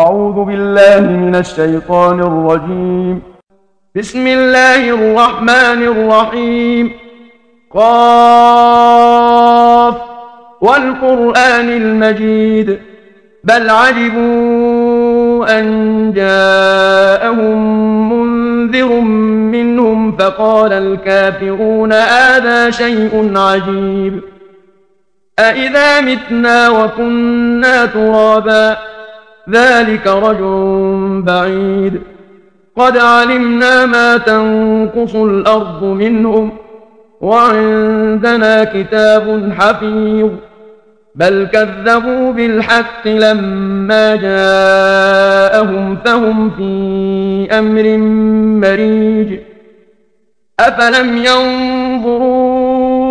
أعوذ بالله من الشيطان الرجيم. بسم الله الرحمن الرحيم. قاف. والقرآن المجيد. بل عجبوا أن جاءهم منذر منهم فقال الكافرون هذا شيء عجيب. أإذا متنا وكنا ترابا ذلك رجع بعيد. قد علمنا ما تنقص الأرض منهم وعندنا كتاب حفيظ. بل كذبوا بالحق لما جاءهم فهم في أمر مريج. أفلم ينظروا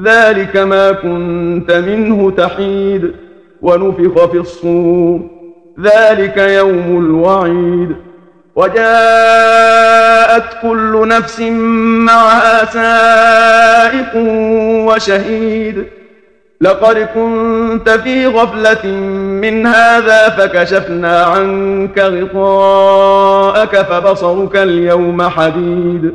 ذلك ما كنت منه تحيد ونفخ في الصور. ذلك يوم الوعيد. وجاءت كل نفس معها سائق وشهيد. لقد كنت في غفلة من هذا فكشفنا عنك غطاءك فبصرك اليوم حديد.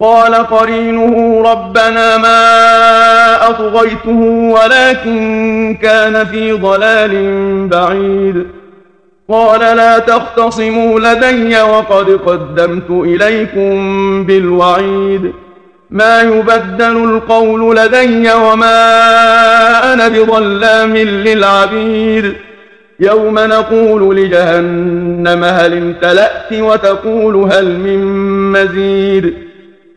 قال قرينه ربنا ما أطغيته ولكن كان في ضلال بعيد. قال لا تختصموا لدي وقد قدمت إليكم بالوعيد. ما يبدل القول لدي وما أنا بظلام للعبيد. يوم نقول لجهنم هل امتلأت وتقول هل من مزيد.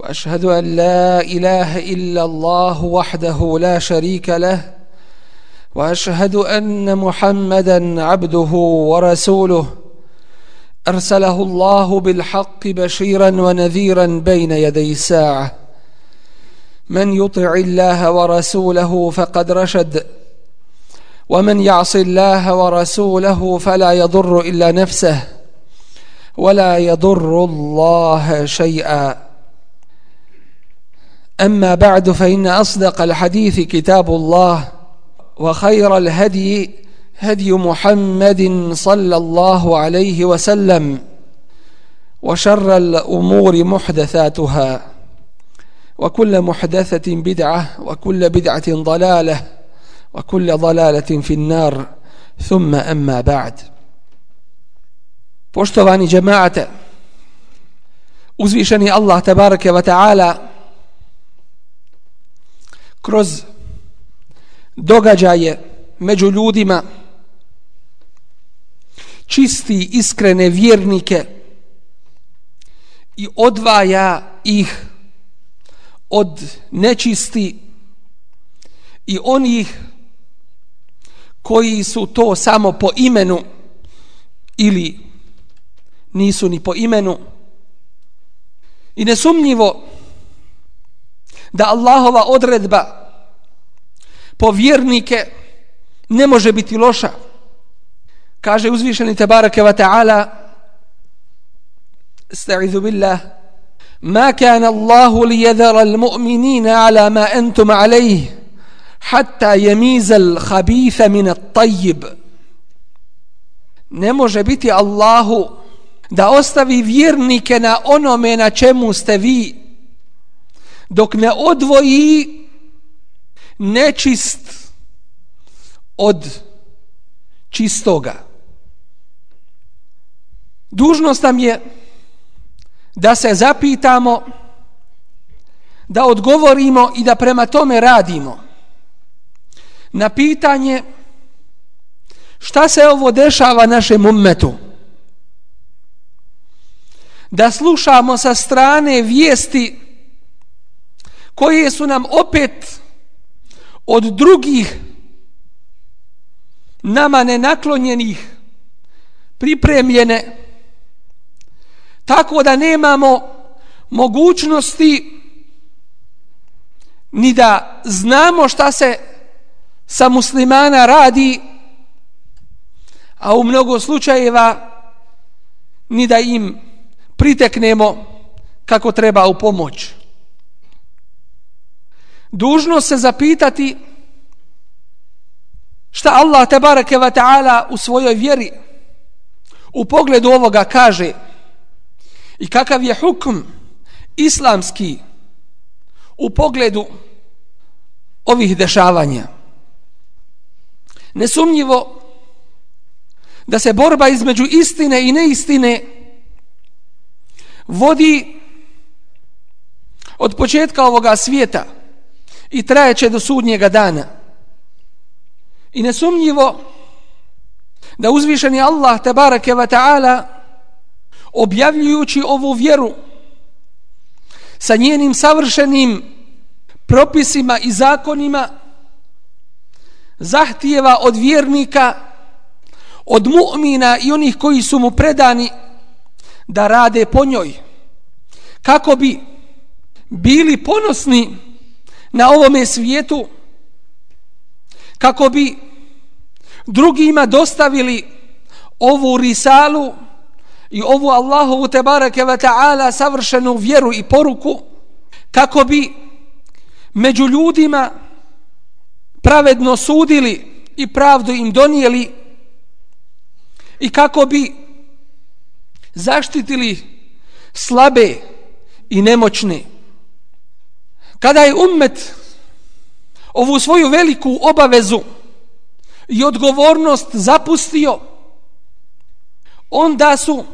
وأشهد أن لا إله إلا الله وحده لا شريك له وأشهد أن محمدا عبده ورسوله. أرسله الله بالحق بشيرا ونذيرا بين يدي الساعة. من يطع الله ورسوله فقد رشد ومن يعص الله ورسوله فلا يضر إلا نفسه ولا يضر الله شيئا. أما بعد فإن أصدق الحديث كتاب الله وخير الهدي هدي محمد صلى الله عليه وسلم وشر الأمور محدثاتها وكل محدثة بدعة وكل بدعة ضلالة وكل ضلالة في النار. ثم أما بعد. Džemaate, uzvišeni Allah tabarake wa ta'ala kroz događaje među ljudima čisti iskrene vjernike i odvaja ih od nečisti i onih koji su to samo po imenu ili nisu ni po imenu. I nesumnjivo da Allahova odredba po vjernike ne može biti loša kaže uzvišeni tabaraka wa ta'ala استعذ بالله ما كان الله ليذر المؤمنين على ما أنتم عليه hatta yemiza al-khabitha min at-tayyib ne može biti Allahu da ostavi vjernike na onome na čemu ste vi dok ne odvoji nečist od čistoga dužnost nam je da se zapitamo da odgovorimo i da prema tome radimo na pitanje šta se ovo dešava našem ummetu. Da slušamo sa strane vijesti koje su nam opet od drugih nama nenaklonjenih pripremljene tako da nemamo mogućnosti ni da znamo šta se sa muslimana radi a u mnogo slučajeva ni da im priteknemo kako treba u pomoć. Dužno se zapitati šta Allah te ve ta'ala u svojoj vjeri u pogledu ovoga kaže i kakav je hukm islamski u pogledu ovih dešavanja. Nesumnjivo da se borba između istine i neistine vodi od početka ovoga svijeta i trajeće do sudnjega dana. I nesumnjivo da uzvišeni Allah tabaraka wa ta'ala objavljujući ovu vjeru sa njenim savršenim propisima i zakonima zahtijeva od vjernika od mu'mina i onih koji su mu predani da rade po njoj kako bi bili ponosni na ovome svijetu kako bi drugima dostavili ovu risalu i ovu Allahovu tebareke ve ta'ala savršenu vjeru i poruku kako bi među ljudima pravedno sudili i pravdu im donijeli i kako bi zaštitili slabe i nemoćne. Kada je ummet ovu svoju veliku obavezu i odgovornost zapustio, onda su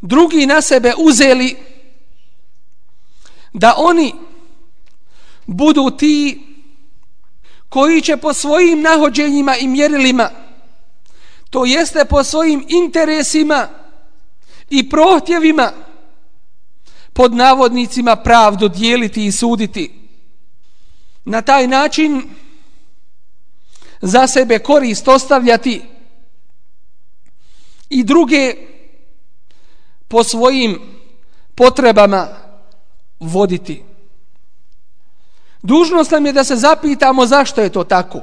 drugi na sebe uzeli da oni budu ti koji će po svojim nahođenjima i mjerilima, to jeste po svojim interesima i prohtjevima, pod navodnicima pravdu dijeliti i suditi. Na taj način za sebe korist ostavljati i druge po svojim potrebama voditi. Dužnost nam je da se zapitamo zašto je to tako.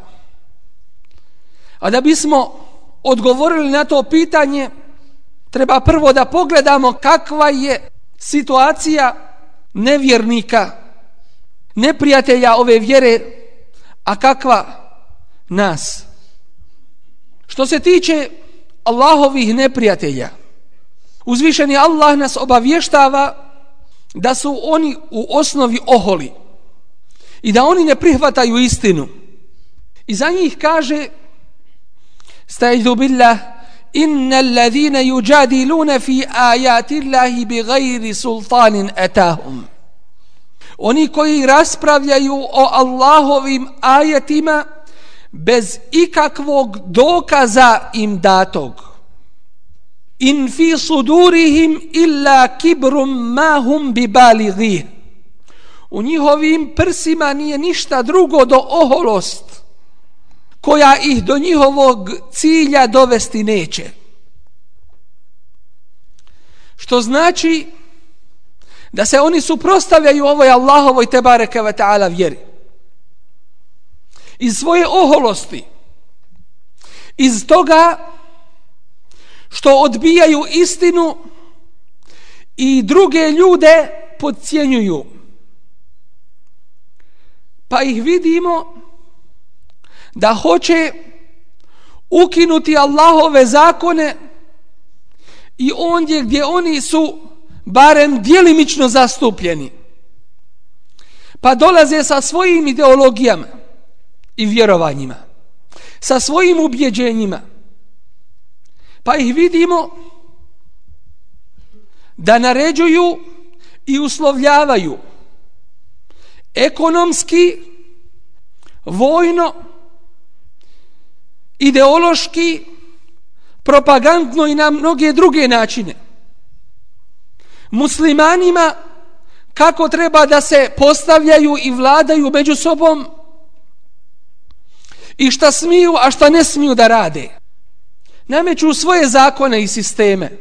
A da bismo odgovorili na to pitanje, treba prvo da pogledamo kakva je situacija nevjernika, neprijatelja ove vjere, a kakva nas. Što se tiče Allahovih neprijatelja, uzvišeni Allah nas obavještava da su oni u osnovi oholi i da oni ne prihvataju istinu. I za njih kaže stajdu billah inna alladhina yujadiluna fi ayati Allahi bighayri sultanin atahum. Oni koji raspravljaju o Allahovim ajetima bez ikakvog dokaza im datog. In fi sudurihim illa kibrum ma hum bibalighi. U njihovim prsima nije ništa drugo do oholost koja ih do njihovog cilja dovesti neće. Što znači da se oni suprostavljaju ovoj Allahovoj tebareke ve ta'ala vjeri. Iz svoje oholosti, iz toga što odbijaju istinu i druge ljude podcjenjuju. Pa ih vidimo da hoće ukinuti Allahove zakone i ondje gdje oni su barem dijelimično zastupljeni. Pa dolaze sa svojim ideologijama i vjerovanjima, sa svojim ubjeđenjima. Pa ih vidimo da naređuju i uslovljavaju ekonomski, vojno, ideološki, propagandno i na mnoge druge načine. Muslimanima kako treba da se postavljaju i vladaju među sobom i šta smiju, a šta ne smiju da rade. Nameću svoje zakone i sisteme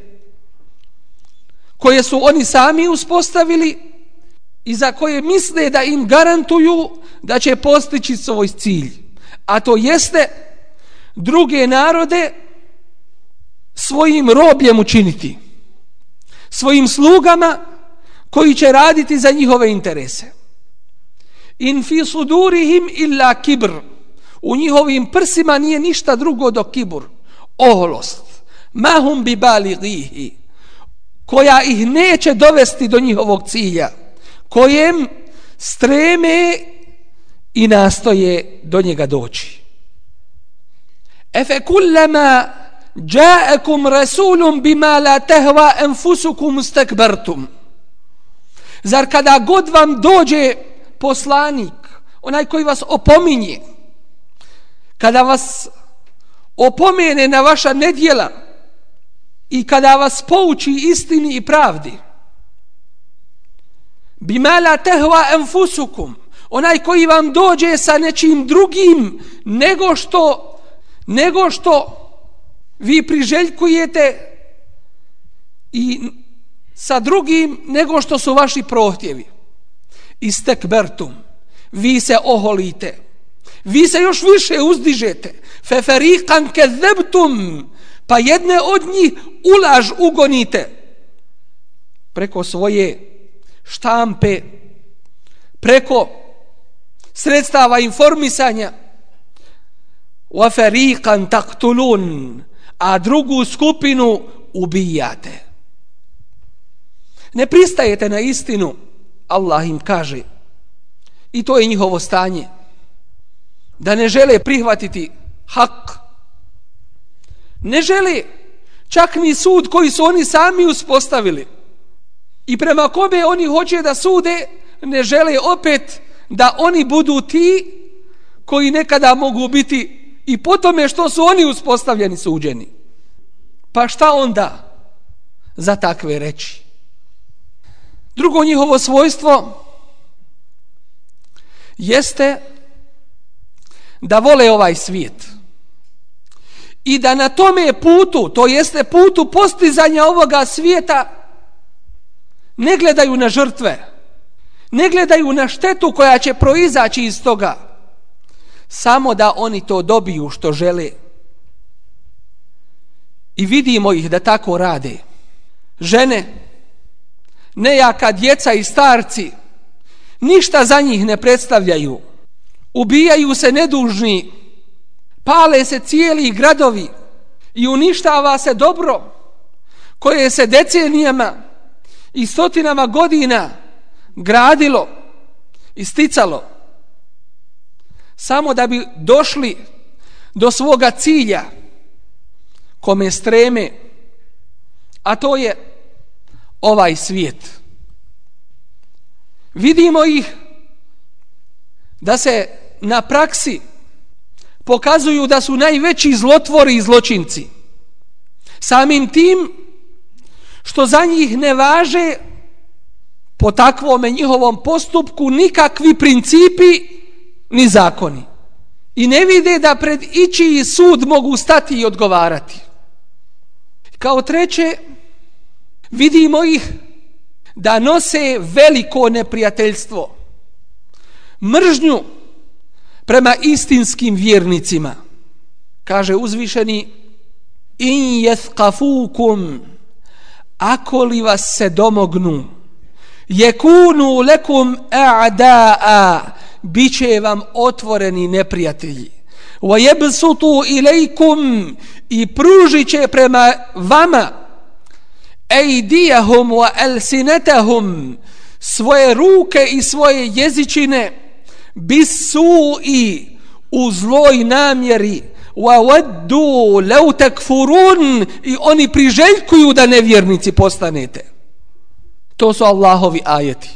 koje su oni sami uspostavili i za koje misle da im garantuju da će postići svoj cilj. A to jeste druge narode svojim robljem učiniti. Svojim slugama koji će raditi za njihove interese. In fi sudurihim illa kibr. U njihovim prsima nije ništa drugo do kibur. Oholost. Mahum bi bali gihi. Koja ih neće dovesti do njihovog cilja. Kojem streme i nastoje do njega doći. Efe kullama ja'akum rasulun bima la tahwa anfusukum istakbartum. Zar kada god vam dođe poslanik, onaj koji vas opominje, kada vas opomene na vaša nedjela i kada vas pouči istini i pravdi bima la tehva enfusukum onaj koji vam dođe sa nečim drugim nego što nego što vi priželjkujete i sa drugim nego što su vaši prohtjevi. Istekbertum. Vi se oholite. Vi se još više uzdižete. Feferikan kezebtum pa jedne od njih ulaž ugonite. Preko svoje štampe preko sredstava informisanja. وَفَرِيقًا تَقْتُلُونَ a drugu skupinu ubijate. Ne pristajete na istinu Allah im kaže. I to je njihovo stanje. Da ne žele prihvatiti hak. Ne žele čak ni sud koji su oni sami uspostavili. I prema kome oni hoće da sude ne žele opet da oni budu ti koji nekada mogu biti i po tome što su oni uspostavljeni suđeni. Pa šta onda za takve reći? Drugo njihovo svojstvo jeste da vole ovaj svijet. I da na tome putu, to jeste putu postizanja ovoga svijeta, ne gledaju na žrtve, ne gledaju na štetu koja će proizaći iz toga, samo da oni to dobiju što žele. I vidimo ih da tako rade. Žene, nejaka djeca i starci, ništa za njih ne predstavljaju. Ubijaju se nedužni, pale se cijeli gradovi i uništava se dobro koje se decenijama i stotinama godina gradilo i sticalo samo da bi došli do svoga cilja kome streme a to je ovaj svijet. Vidimo ih da se na praksi pokazuju da su najveći zlotvori i zločinci. Samim tim što za njih ne važe po takvome njihovom postupku nikakvi principi ni zakoni. I ne vide da pred ići sud mogu stati i odgovarati. Kao treće, vidimo ih da nose veliko neprijateljstvo. Mržnju prema istinskim vjernicima. Kaže uzvišeni in jethkafukum ako li vas se domognu jekunu lekum a'da'a biće vam otvoreni neprijatelji. وَيَبْسُطُوا إِلَيْكُمْ I i pružiće prema vama aydiyahum wa svoje ruke i svoje jezičine bisu i u zloj namjeri. Wa waddu law takfurun i oni priželjkuju da nevjernici postanete. To su Allahovi ajeti.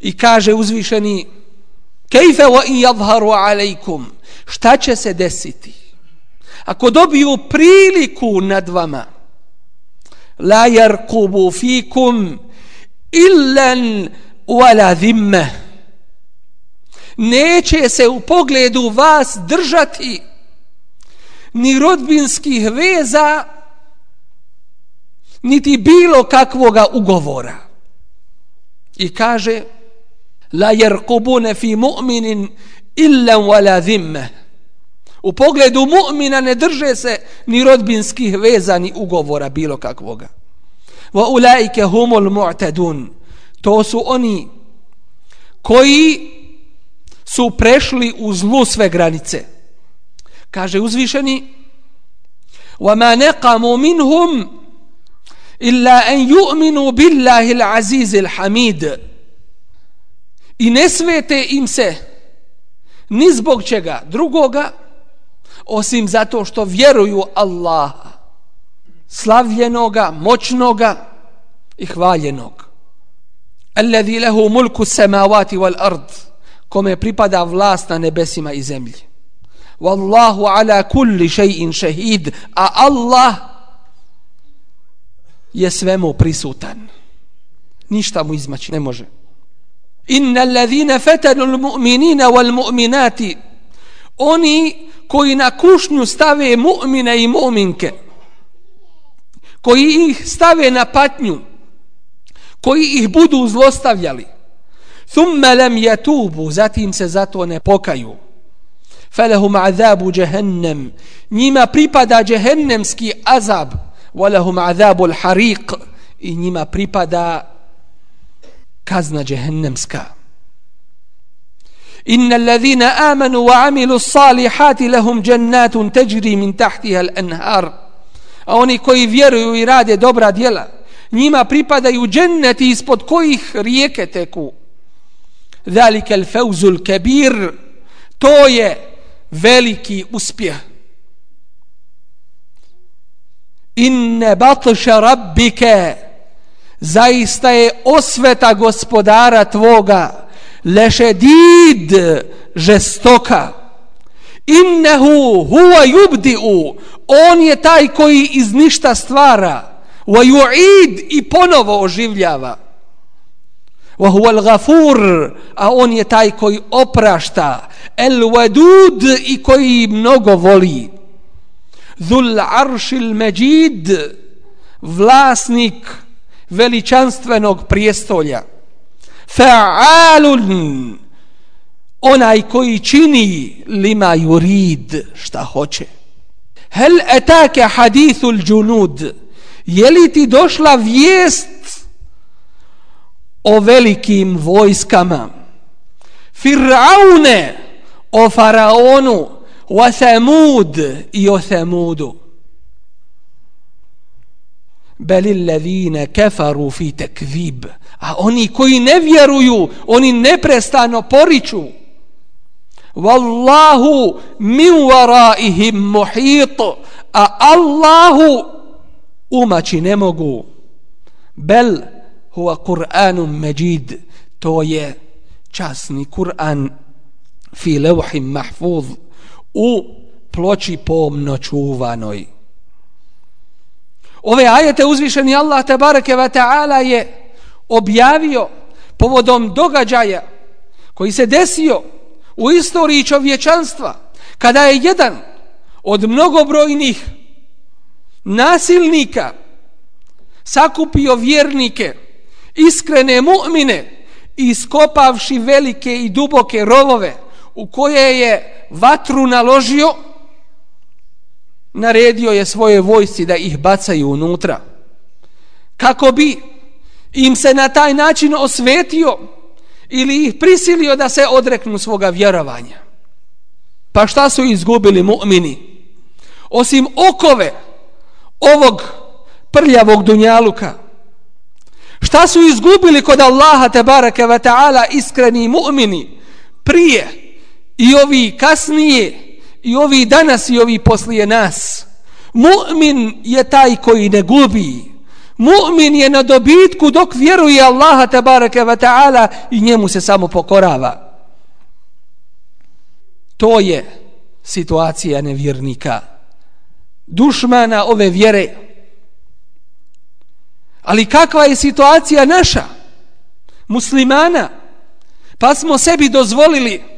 I kaže uzvišeni Kejfe wa in yadharu alejkum? Šta će se desiti? Ako dobiju priliku nad vama La jarkubu fikum Illan wala dhimme Neće se u pogledu vas držati ni rodbinskih veza niti bilo kakvoga ugovora. I kaže la jerkubune fi mu'minin illa wala dhimme u pogledu mu'mina ne drže se ni rodbinskih veza ni ugovora bilo kakvoga. Wa ulaike humul mu'tadun. To su oni koji su prešli u zlu sve granice. Kaže uzvišeni wa ma naqamu minhum illa an yu'minu billahi al-aziz al-hamid i ne svete im se ni zbog čega drugoga osim zato što vjeruju Allaha slavljenoga, moćnoga i hvaljenog alladhi lahu mulku samawati wal ard kome pripada vlast na nebesima i zemlji Wallahu ala kulli shay'in shahid. A Allah je svemu prisutan. Ništa mu izmaći ne može. Inna alladhina fatanu almu'minina walmu'minati. Oni koji na kušnju stave mu'mine i mu'minke koji ih stave na patnju koji ih budu zlostavljali thumma lam yatubu zatim se zato ne pokaju. Falahum azabu jahannam. Njima pripada jahannemski azab walahum azabu al-hariq. I njima pripada kazna džehennemska. Inna allazina amanu wa amilu salihati lahum jannatun tajri min tahtiha l'anhar. A oni koji vjeruju i rade dobra djela, njima pripadaju dženneti ispod kojih rijeke teku. Zalika al-fawzu al-kabir. to je veliki uspjeh. Inne batša rabbike, zaista je osveta gospodara tvoga lešedid žestoka. Innehu huwa yubdi'u on je taj koji iz ništa stvara. Wa yu'id i ponovo oživljava. Wa huwa al-ghafur a on je taj koji oprašta. El wadud i koji mnogo voli. Dhul arshil majid vlasnik veličanstvenog prijestolja. Fa'alun. Onaj koji čini lima yurid šta hoće. Hel etake hadithul džunud? Je li ti došla vijest o velikim vojskama? Fir'aune o faraonu wa Samud i o thamudu bel illazina kafaru fi takzib a oni koji ne vjeruju oni neprestano poriču. Wallahu min waraihim muhit a Allahu umaći ne mogu. Bel huwa Kur'anun majid to je časni Kur'an fi levhim mahfuz u ploči pomno čuvanoj ove ajete uzvišeni Allah tabareke ve taala je objavio povodom događaja koji se desio u istoriji čovječanstva kada je jedan od mnogobrojnih nasilnika sakupio vjernike iskrene mu'mine iskopavši velike i duboke rovove u koje je vatru naložio naredio je svoje vojsci da ih bacaju unutra. Kako bi im se na taj način osvetio ili ih prisilio da se odreknu svoga vjerovanja. Pa šta su izgubili mu'mini? Osim okove ovog prljavog dunjaluka. Šta su izgubili kod Allaha te barake ta'ala iskreni mu'mini prije i ovi kasnije i ovi danas i ovi poslije nas. Mu'min je taj koji ne gubi. Mu'min je na dobitku dok vjeruje Allaha tabaraka wa ta'ala i njemu se samo pokorava. To je situacija nevjernika. Dušmana ove vjere. Ali kakva je situacija naša? Muslimana. Pa smo sebi dozvolili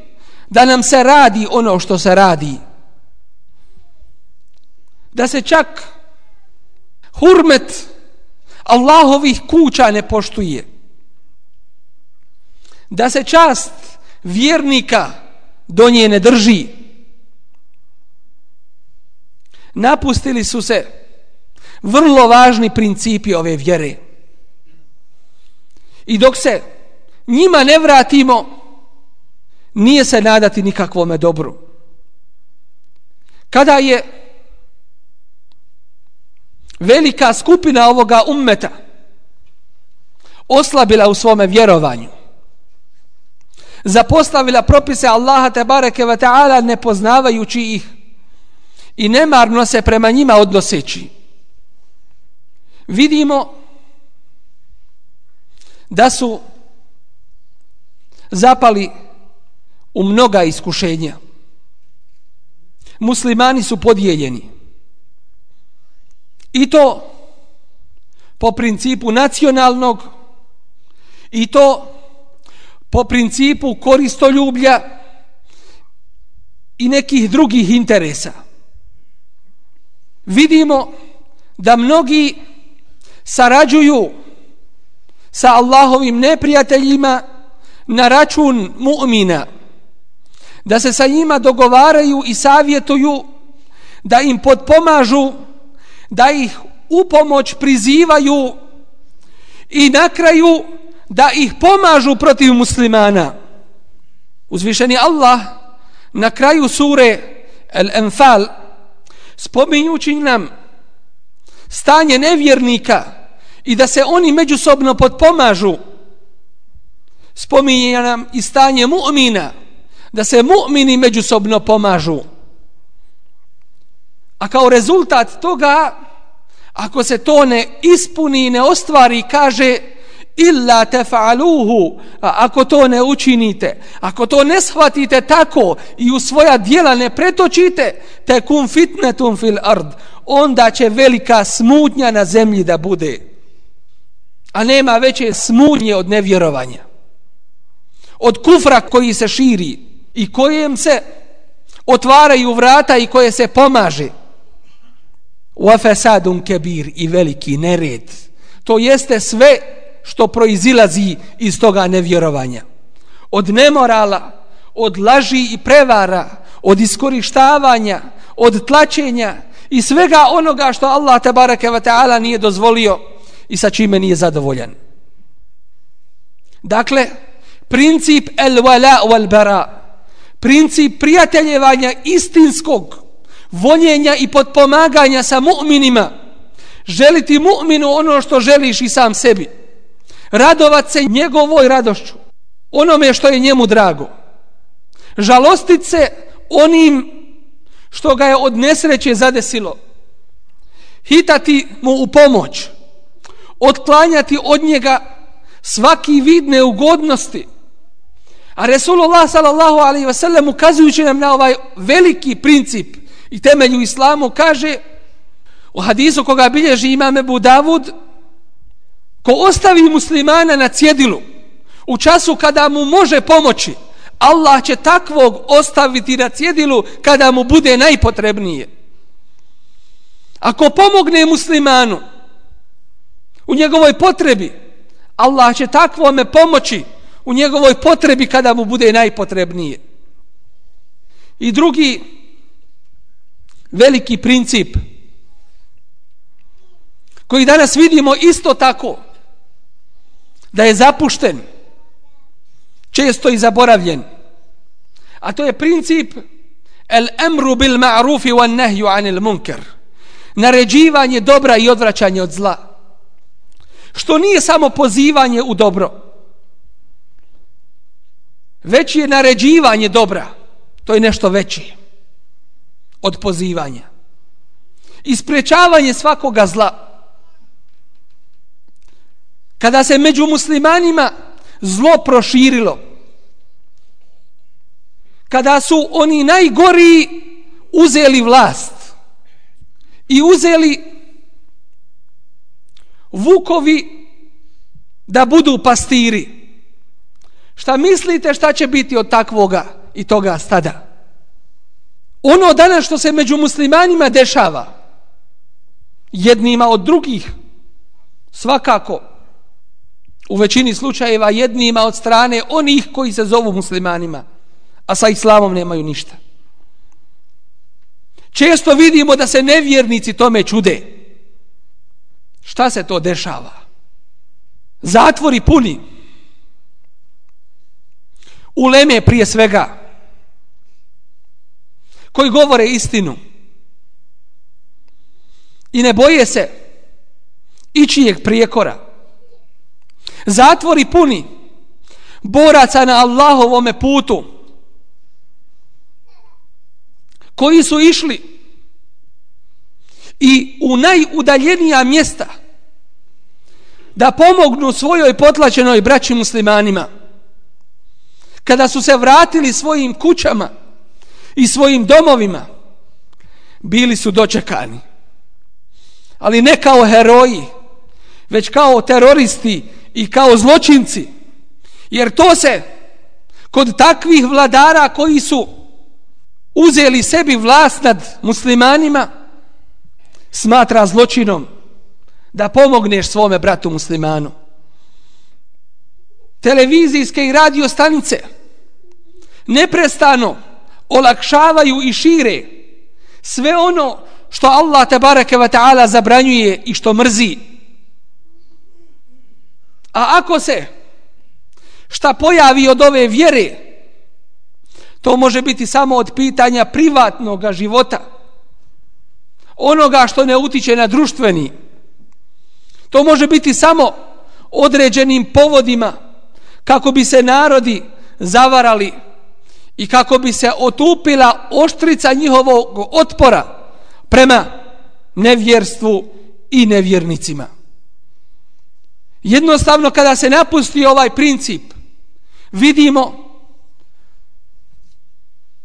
da nam se radi ono što se radi. Da se čak hurmet Allahovih kuća ne poštuje. Da se čast vjernika do nje ne drži. Napustili su se vrlo važni principi ove vjere. I dok se njima ne vratimo, nije se nadati nikakvome dobru. Kada je velika skupina ovoga ummeta oslabila u svome vjerovanju, zapostavila propise Allaha te bareke ve taala ne poznavajući ih i nemarno se prema njima odnoseći. Vidimo da su zapali u mnoga iskušenja. muslimani su podijeljeni. I to po principu nacionalnog i to po principu koristoljublja i nekih drugih interesa. Vidimo da mnogi sarađuju sa Allahovim neprijateljima na račun mu'mina, da se sa njima dogovaraju i savjetuju, da im podpomažu, da ih u pomoć prizivaju i na kraju da ih pomažu protiv muslimana. Uzvišeni Allah na kraju sure Al-Anfal spominjući nam stanje nevjernika i da se oni međusobno podpomažu spominje nam i stanje mu'mina da se mu'mini međusobno pomažu. A kao rezultat toga ako se to ne ispuni i ne ostvari kaže illa tefa'aluhu ako to ne učinite ako to ne shvatite tako i u svoja dijela ne pretočite te kum fitnetum fil ard onda će velika smutnja na zemlji da bude. A nema veće smutnje od nevjerovanja. Od kufra koji se širi i kojem se otvaraju vrata i koje se pomaže wa fasadun kebir i veliki nered to jeste sve što proizilazi iz toga nevjerovanja. Od nemorala, od laži i prevara, od iskorištavanja, od tlačenja i svega onoga što Allah tabaraka wa ta'ala nije dozvolio i sa čime nije zadovoljan. Dakle, princip el wala wal bara, princip prijateljevanja istinskog voljenja i podpomaganja sa mu'minima, želiti mu'minu ono što želiš i sam sebi radovat se njegovoj radošću, onome što je njemu drago. Žalostit se onim što ga je od nesreće zadesilo. Hitati mu u pomoć. Otklanjati od njega svaki vid neugodnosti. A Resulullah sallallahu alaihi ve sellem ukazujući nam na ovaj veliki princip i temelju islamu kaže u hadisu koga bilježi imame Budavud ko ostavi muslimana na cjedilu u času kada mu može pomoći Allah će takvog ostaviti na cjedilu kada mu bude najpotrebnije. Ako pomogne muslimanu u njegovoj potrebi Allah će takvome pomoći u njegovoj potrebi kada mu bude najpotrebnije i drugi veliki princip koji danas vidimo isto tako da je zapušten, često i zaboravljen. A to je princip el emru bil ma'rufi wan nahyu anil munkar. Naređivanje dobra i odvraćanje od zla. Što nije samo pozivanje u dobro. Veći je naređivanje dobra. To je nešto veće od pozivanja. Isprečavanje svakoga zla kada se među muslimanima zlo proširilo, kada su oni najgori uzeli vlast i uzeli vukovi da budu pastiri, šta mislite šta će biti od takvoga i toga stada? Ono danas što se među muslimanima dešava, jednima od drugih, svakako, u većini slučajeva jednima od strane onih koji se zovu muslimanima, a sa islamom nemaju ništa. Često vidimo da se nevjernici tome čude. Šta se to dešava? Zatvori puni. Uleme prije svega. Koji govore istinu. I ne boje se ičijeg prijekora zatvori puni boraca na Allahovome putu koji su išli i u najudaljenija mjesta da pomognu svojoj potlačenoj braći muslimanima kada su se vratili svojim kućama i svojim domovima bili su dočekani. Ali ne kao heroji, već kao teroristi i kao zločinci. Jer to se kod takvih vladara koji su uzeli sebi vlast nad muslimanima smatra zločinom da pomogneš svome bratu muslimanu. Televizijske i radio stanice neprestano olakšavaju i šire sve ono što Allah te bareke ve taala zabranjuje i što mrzi. A ako se šta pojavi od ove vjere, to može biti samo od pitanja privatnog života, onoga što ne utiče na društveni. To može biti samo određenim povodima kako bi se narodi zavarali i kako bi se otupila oštrica njihovog otpora prema nevjerstvu i nevjernicima. Jednostavno kada se napusti ovaj princip, vidimo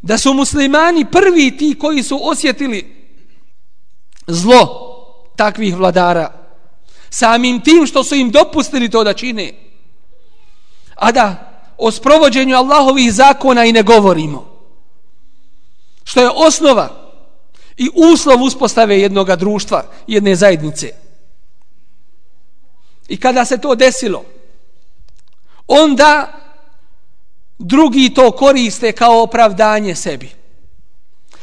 da su muslimani prvi ti koji su osjetili zlo takvih vladara samim tim što su im dopustili to da čine a da o sprovođenju Allahovih zakona i ne govorimo što je osnova i uslov uspostave jednog društva jedne zajednice i kada se to desilo onda drugi to koriste kao opravdanje sebi.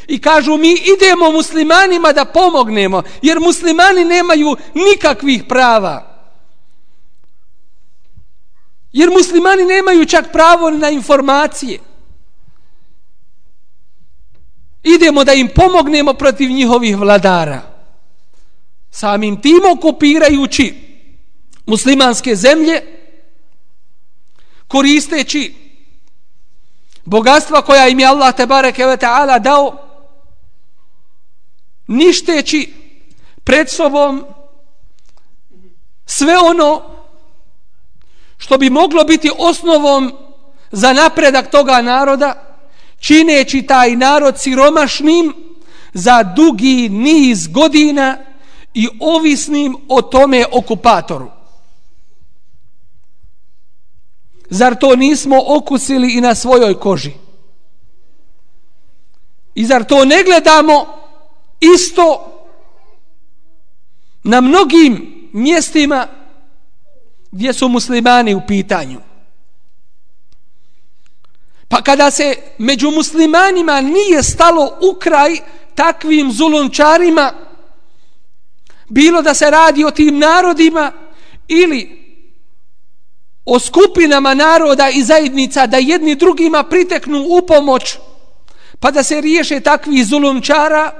I kažu mi idemo muslimanima da pomognemo, jer muslimani nemaju nikakvih prava. Jer muslimani nemaju čak pravo na informacije. Idemo da im pomognemo protiv njihovih vladara. Samim tim okupirajući muslimanske zemlje, koristeći bogatstva koja im je Allah te bareke ve taala dao ništeći pred sobom sve ono što bi moglo biti osnovom za napredak toga naroda čineći taj narod siromašnim za dugi niz godina i ovisnim o tome okupatoru. Zar to nismo okusili i na svojoj koži? I zar to ne gledamo isto na mnogim mjestima gdje su muslimani u pitanju? Pa kada se među muslimanima nije stalo u kraj takvim zulončarima, bilo da se radi o tim narodima ili o skupinama naroda i zajednica da jedni drugima priteknu u pomoć pa da se riješe takvi zulumčara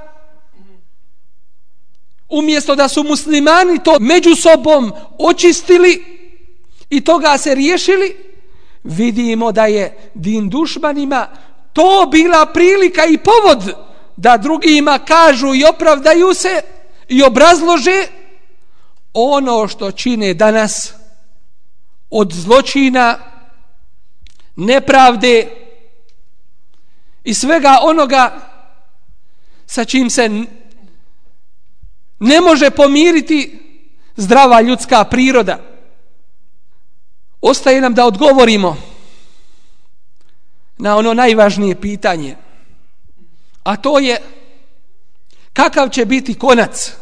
umjesto da su muslimani to među sobom očistili i toga se riješili vidimo da je din dušmanima to bila prilika i povod da drugima kažu i opravdaju se i obrazlože ono što čine danas od zločina, nepravde i svega onoga sa čim se ne može pomiriti zdrava ljudska priroda. Ostaje nam da odgovorimo na ono najvažnije pitanje. A to je kakav će biti konac?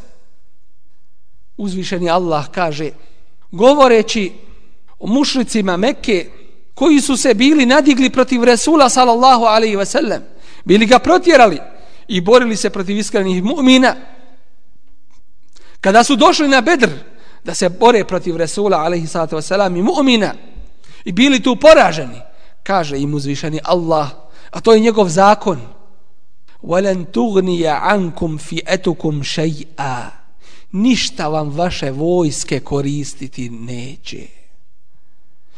Uzvišeni Allah kaže govoreći o mušricima Mekke koji su se bili nadigli protiv Resula sallallahu alaihi ve sellem bili ga protjerali i borili se protiv iskrenih mu'mina kada su došli na Bedr da se bore protiv Resula alaihi sallatu ve sellem i mu'mina i bili tu poraženi kaže im uzvišeni Allah a to je njegov zakon وَلَنْ تُغْنِيَ عَنْكُمْ فِيَتُكُمْ شَيْئًا ništa vam vaše vojske koristiti neće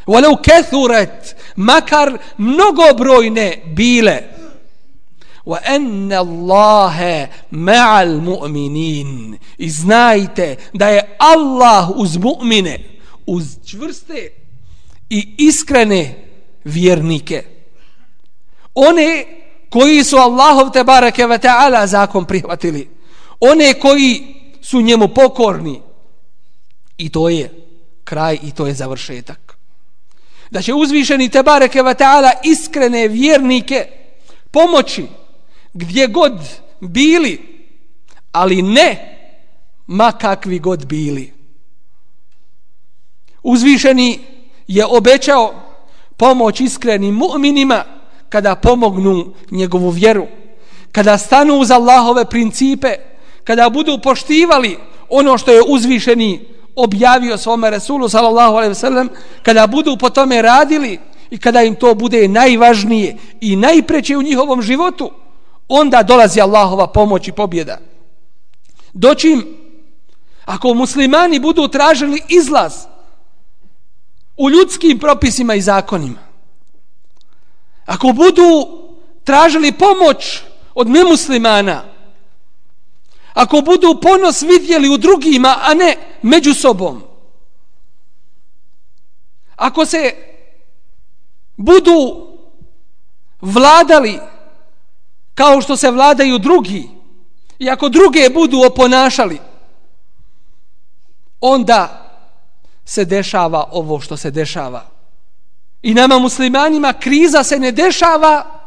Walau kathurat makar mnogobrojne bile. Wa anna Allaha ma'al mu'minin. I znajte da je Allah uz mu'mine, uz čvrste i iskrene vjernike. One koji su Allahov te bareke ve taala zakon prihvatili one koji su njemu pokorni i to je kraj i to je završetak da će uzvišeni te bareke ve taala iskrene vjernike pomoći gdje god bili ali ne ma kakvi god bili. Uzvišeni je obećao pomoć iskrenim mu'minima kada pomognu njegovu vjeru kada stanu uz Allahove principe kada budu poštivali ono što je uzvišeni objavio svome Resulu sallallahu alaihi wasallam kada budu po tome radili i kada im to bude najvažnije i najpreće u njihovom životu onda dolazi Allahova pomoć i pobjeda. Doćim ako muslimani budu tražili izlaz u ljudskim propisima i zakonima ako budu tražili pomoć od nemuslimana ako budu ponos vidjeli u drugima, a ne među sobom, ako se budu vladali kao što se vladaju drugi, i ako druge budu oponašali, onda se dešava ovo što se dešava. I nama muslimanima kriza se ne dešava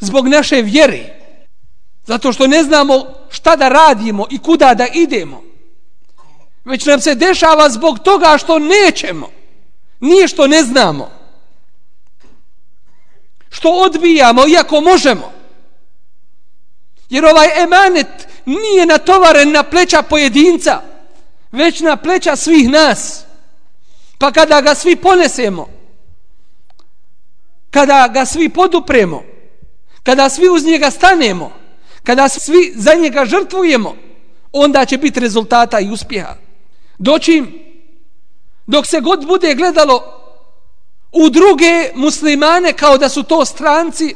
zbog naše vjere. Zato što ne znamo šta da radimo i kuda da idemo. Već nam se dešava zbog toga što nećemo. Nije što ne znamo. Što odbijamo iako možemo. Jer ovaj emanet nije natovaren na pleća pojedinca, već na pleća svih nas. Pa kada ga svi ponesemo, kada ga svi podupremo, kada svi uz njega stanemo, kada svi za njega žrtvujemo, onda će biti rezultata i uspjeha. Doćim, dok se god bude gledalo u druge muslimane kao da su to stranci,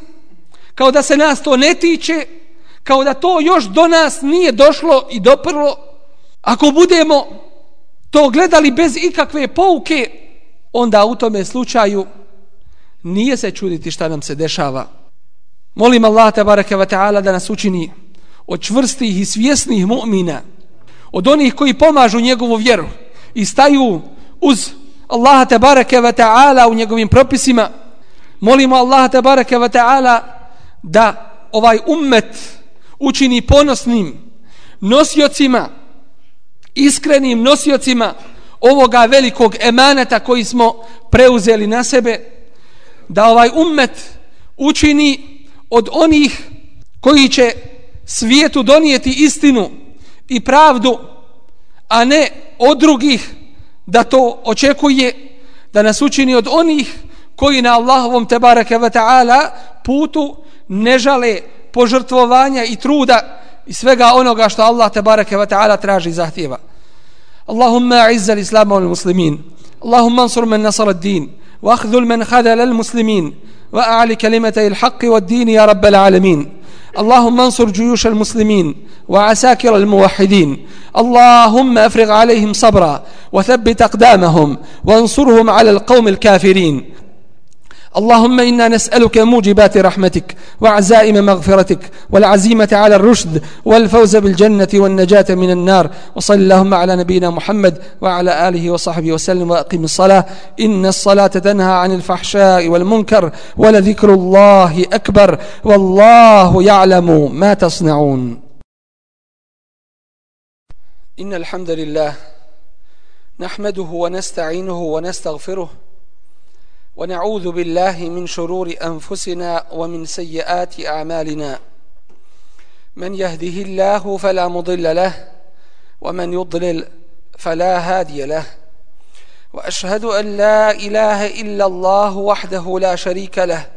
kao da se nas to ne tiče, kao da to još do nas nije došlo i doprlo, ako budemo to gledali bez ikakve pouke, onda u tome slučaju nije se čuditi šta nam se dešava. Molim Allah tabaraka wa ta'ala da nas učini od čvrstih i svjesnih mu'mina, od onih koji pomažu njegovu vjeru i staju uz Allah tabaraka wa ta'ala u njegovim propisima. Molimo Allah tabaraka wa ta'ala da ovaj ummet učini ponosnim nosiocima, iskrenim nosiocima ovoga velikog emaneta koji smo preuzeli na sebe, da ovaj ummet učini od onih koji će svijetu donijeti istinu i pravdu, a ne od drugih da to očekuje, da nas učini od onih koji na Allahovom tebareke ve ta'ala putu ne žale požrtvovanja i truda i svega onoga što Allah tebareke ve ta'ala traži i zahtjeva. Allahumma izzal islam wal muslimin. Allahumma ansur man nasara ad-din wa akhdhul man khadala al-muslimin. وأعلي كلمتي الحق والدين يا رب العالمين اللهم انصر جيوش المسلمين وعساكر الموحدين اللهم افرغ عليهم صبرا وثبت اقدامهم وانصرهم على القوم الكافرين اللهم إنا نسألك موجبات رحمتك وعزائم مغفرتك والعزيمة على الرشد والفوز بالجنة والنجاة من النار وصل اللهم على نبينا محمد وعلى آله وصحبه وسلم وأقم الصلاة إن الصلاة تنهى عن الفحشاء والمنكر ولذكر الله أكبر والله يعلم ما تصنعون إن الحمد لله نحمده ونستعينه ونستغفره ونعوذ بالله من شرور أنفسنا ومن سيئات أعمالنا. من يهده الله فلا مضل له ومن يضلل فلا هادي له. وأشهد أن لا إله إلا الله وحده لا شريك له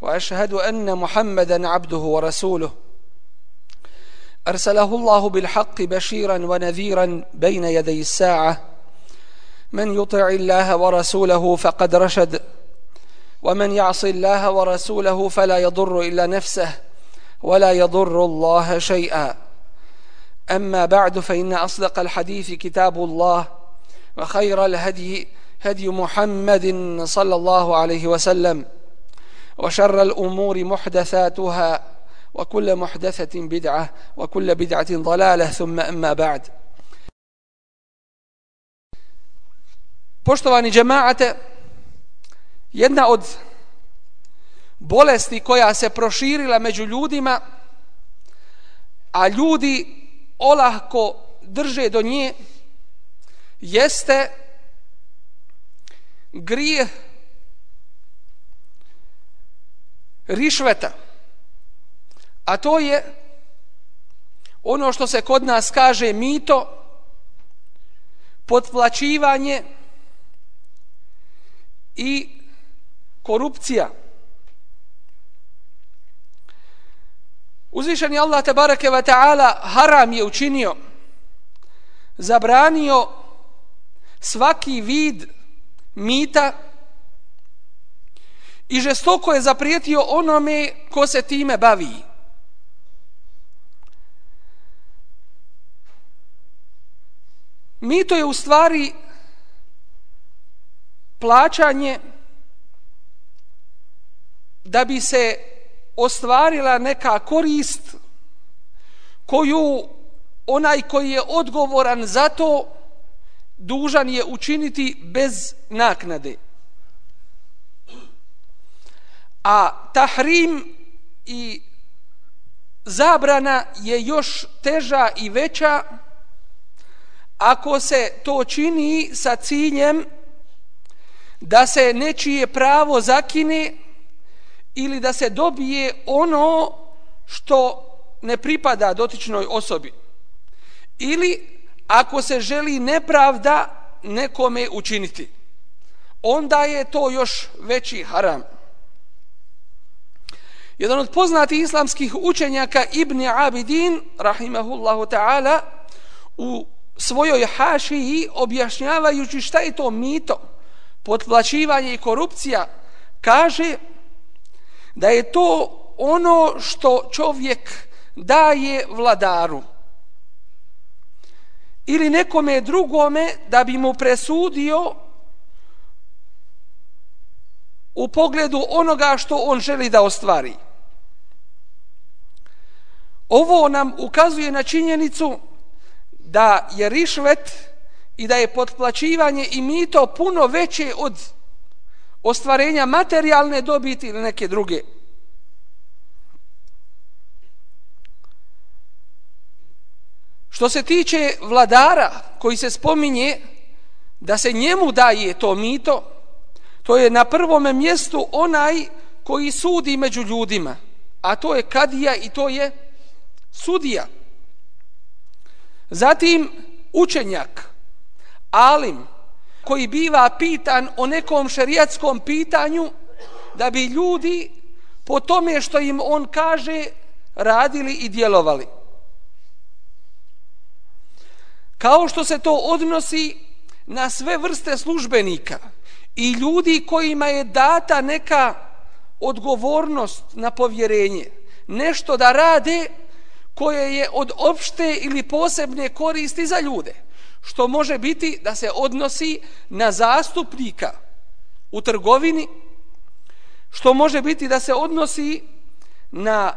وأشهد أن محمدا عبده ورسوله. أرسله الله بالحق بشيرا ونذيرا بين يدي الساعة. من يطع الله ورسوله فقد رشد ومن يعص الله ورسوله فلا يضر إلا نفسه ولا يضر الله شيئا. أما بعد فإن أصدق الحديث كتاب الله وخير الهدي هدي محمد صلى الله عليه وسلم وشر الأمور محدثاتها وكل محدثة بدعة وكل بدعة ضلالة ثم أما بعد. Poštovani džemaate, jedna od bolesti koja se proširila među ljudima, a ljudi olahko drže do nje, jeste grijeh rišveta. A to je ono što se kod nas kaže mito, potplaćivanje i korupcija. Uzvišeni Allah tabarake wa ta'ala haram je učinio, zabranio svaki vid mita i žestoko je zaprijetio onome ko se time bavi. Mito je u stvari plaćanje da bi se ostvarila neka korist koju onaj koji je odgovoran za to dužan je učiniti bez naknade. A tahrim i zabrana je još teža i veća ako se to čini sa ciljem da se nečije pravo zakine ili da se dobije ono što ne pripada dotičnoj osobi. Ili ako se želi nepravda nekome učiniti. Onda je to još veći haram. Jedan od poznatih islamskih učenjaka Ibn Abidin, rahimahullahu ta'ala, u svojoj hašiji objašnjavajući šta je to mito, potplaćivanje i korupcija, kaže da je to ono što čovjek daje vladaru ili nekome drugome da bi mu presudio u pogledu onoga što on želi da ostvari. Ovo nam ukazuje na činjenicu da je rišvet i da je potplaćivanje i mito puno veće od ostvarenja materijalne dobiti ili neke druge. Što se tiče vladara koji se spominje da se njemu daje to mito, to je na prvom mjestu onaj koji sudi među ljudima, a to je kadija i to je sudija. Zatim učenjak, alim, koji biva pitan o nekom šerijatskom pitanju, da bi ljudi po tome što im on kaže radili i djelovali. Kao što se to odnosi na sve vrste službenika i ljudi kojima je data neka odgovornost na povjerenje, nešto da rade koje je od opšte ili posebne koristi za ljude, što može biti da se odnosi na zastupnika u trgovini, što može biti da se odnosi na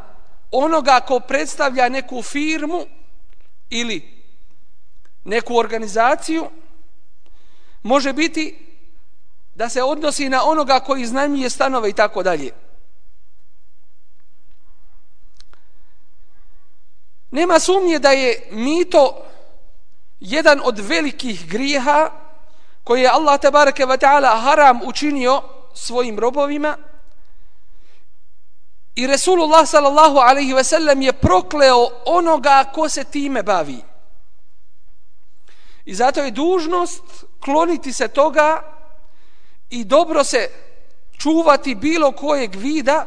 onoga ko predstavlja neku firmu ili neku organizaciju, može biti da se odnosi na onoga koji znajmije stanove i tako dalje. Nema sumnje da je mito jedan od velikih grijeha koje je Allah tabaraka wa ta'ala haram učinio svojim robovima i Resulullah sallallahu alaihi ve sellem je prokleo onoga ko se time bavi. I zato je dužnost kloniti se toga i dobro se čuvati bilo kojeg vida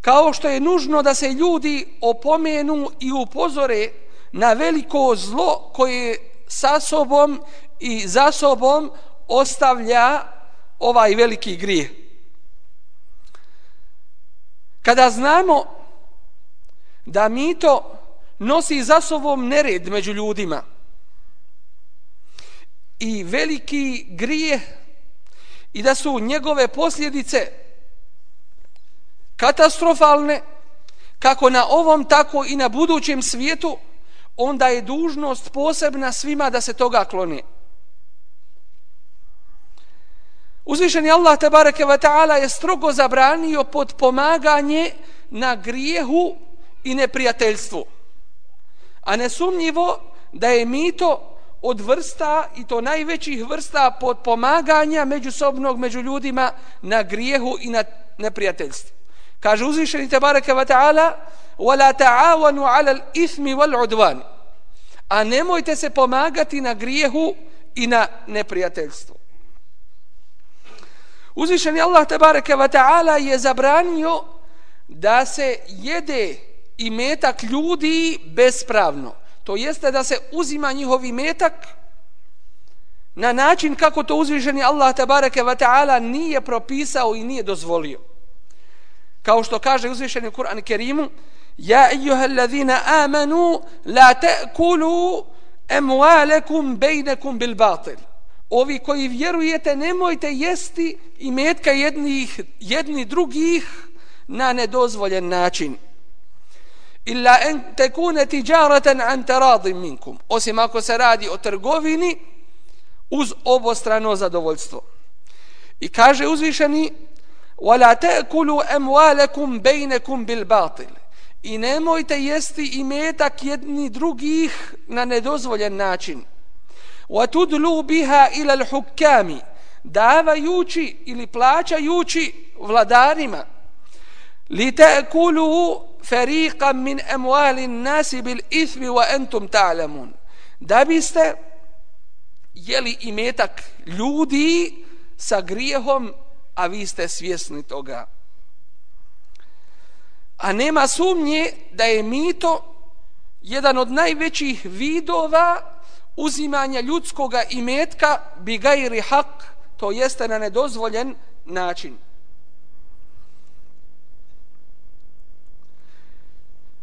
kao što je nužno da se ljudi opomenu i upozore na veliko zlo koje sa sobom i za sobom ostavlja ovaj veliki grijeh. Kada znamo da mito nosi za sobom nered među ljudima i veliki grijeh i da su njegove posljedice katastrofalne, kako na ovom, tako i na budućem svijetu, onda je dužnost posebna svima da se toga klone. Uzvišeni Allah tabareke ve ta'ala je strogo zabranio podpomaganje na grijehu i neprijateljstvu. A nesumnjivo da je mito od vrsta i to najvećih vrsta podpomaganja međusobnog među ljudima na grijehu i na neprijateljstvu. Kaže uzvišeni tabareke ve ta'ala وَلَا تَعَوَنُوا عَلَى الْإِثْمِ وَالْعُدْوَانِ A nemojte se pomagati na grijehu i na neprijateljstvu. Uzvišeni Allah tabareke wa ta'ala je zabranio da se jede i metak ljudi bespravno. To jeste da se uzima njihovi metak na način kako to uzvišeni Allah tabareke wa ta'ala nije propisao i nije dozvolio. Kao što kaže uzvišeni Kur'an Kerimu, Ja ejuha allazina amanu la ta'kulu emualekum bejnekum bil batil. Ovi koji vjerujete, nemojte jesti i metka jednih, jedni drugih na nedozvoljen način. Illa en tekune tijaratan an teradim minkum. Osim ako se radi o trgovini uz obostrano zadovoljstvo. I kaže uzvišeni وَلَا تَأْكُلُوا أَمْوَالَكُمْ بَيْنَكُمْ بِالْبَاطِلِ I nemojte jesti i metak jedni drugih na nedozvoljen način. وَتُدْلُوا بِهَا إِلَى الْحُكَّامِ davajući ili plaćajući vladarima لِتَأْكُلُوا فَرِيقًا مِنْ أَمْوَالِ النَّاسِ بِالْإِثْمِ وَأَنْتُمْ تَعْلَمُونَ da biste jeli imetak ljudi sa grijehom a vi ste svjesni toga a nema sumnje da je mito jedan od najvećih vidova uzimanja ljudskog imetka bi gajri hak, to jeste na nedozvoljen način.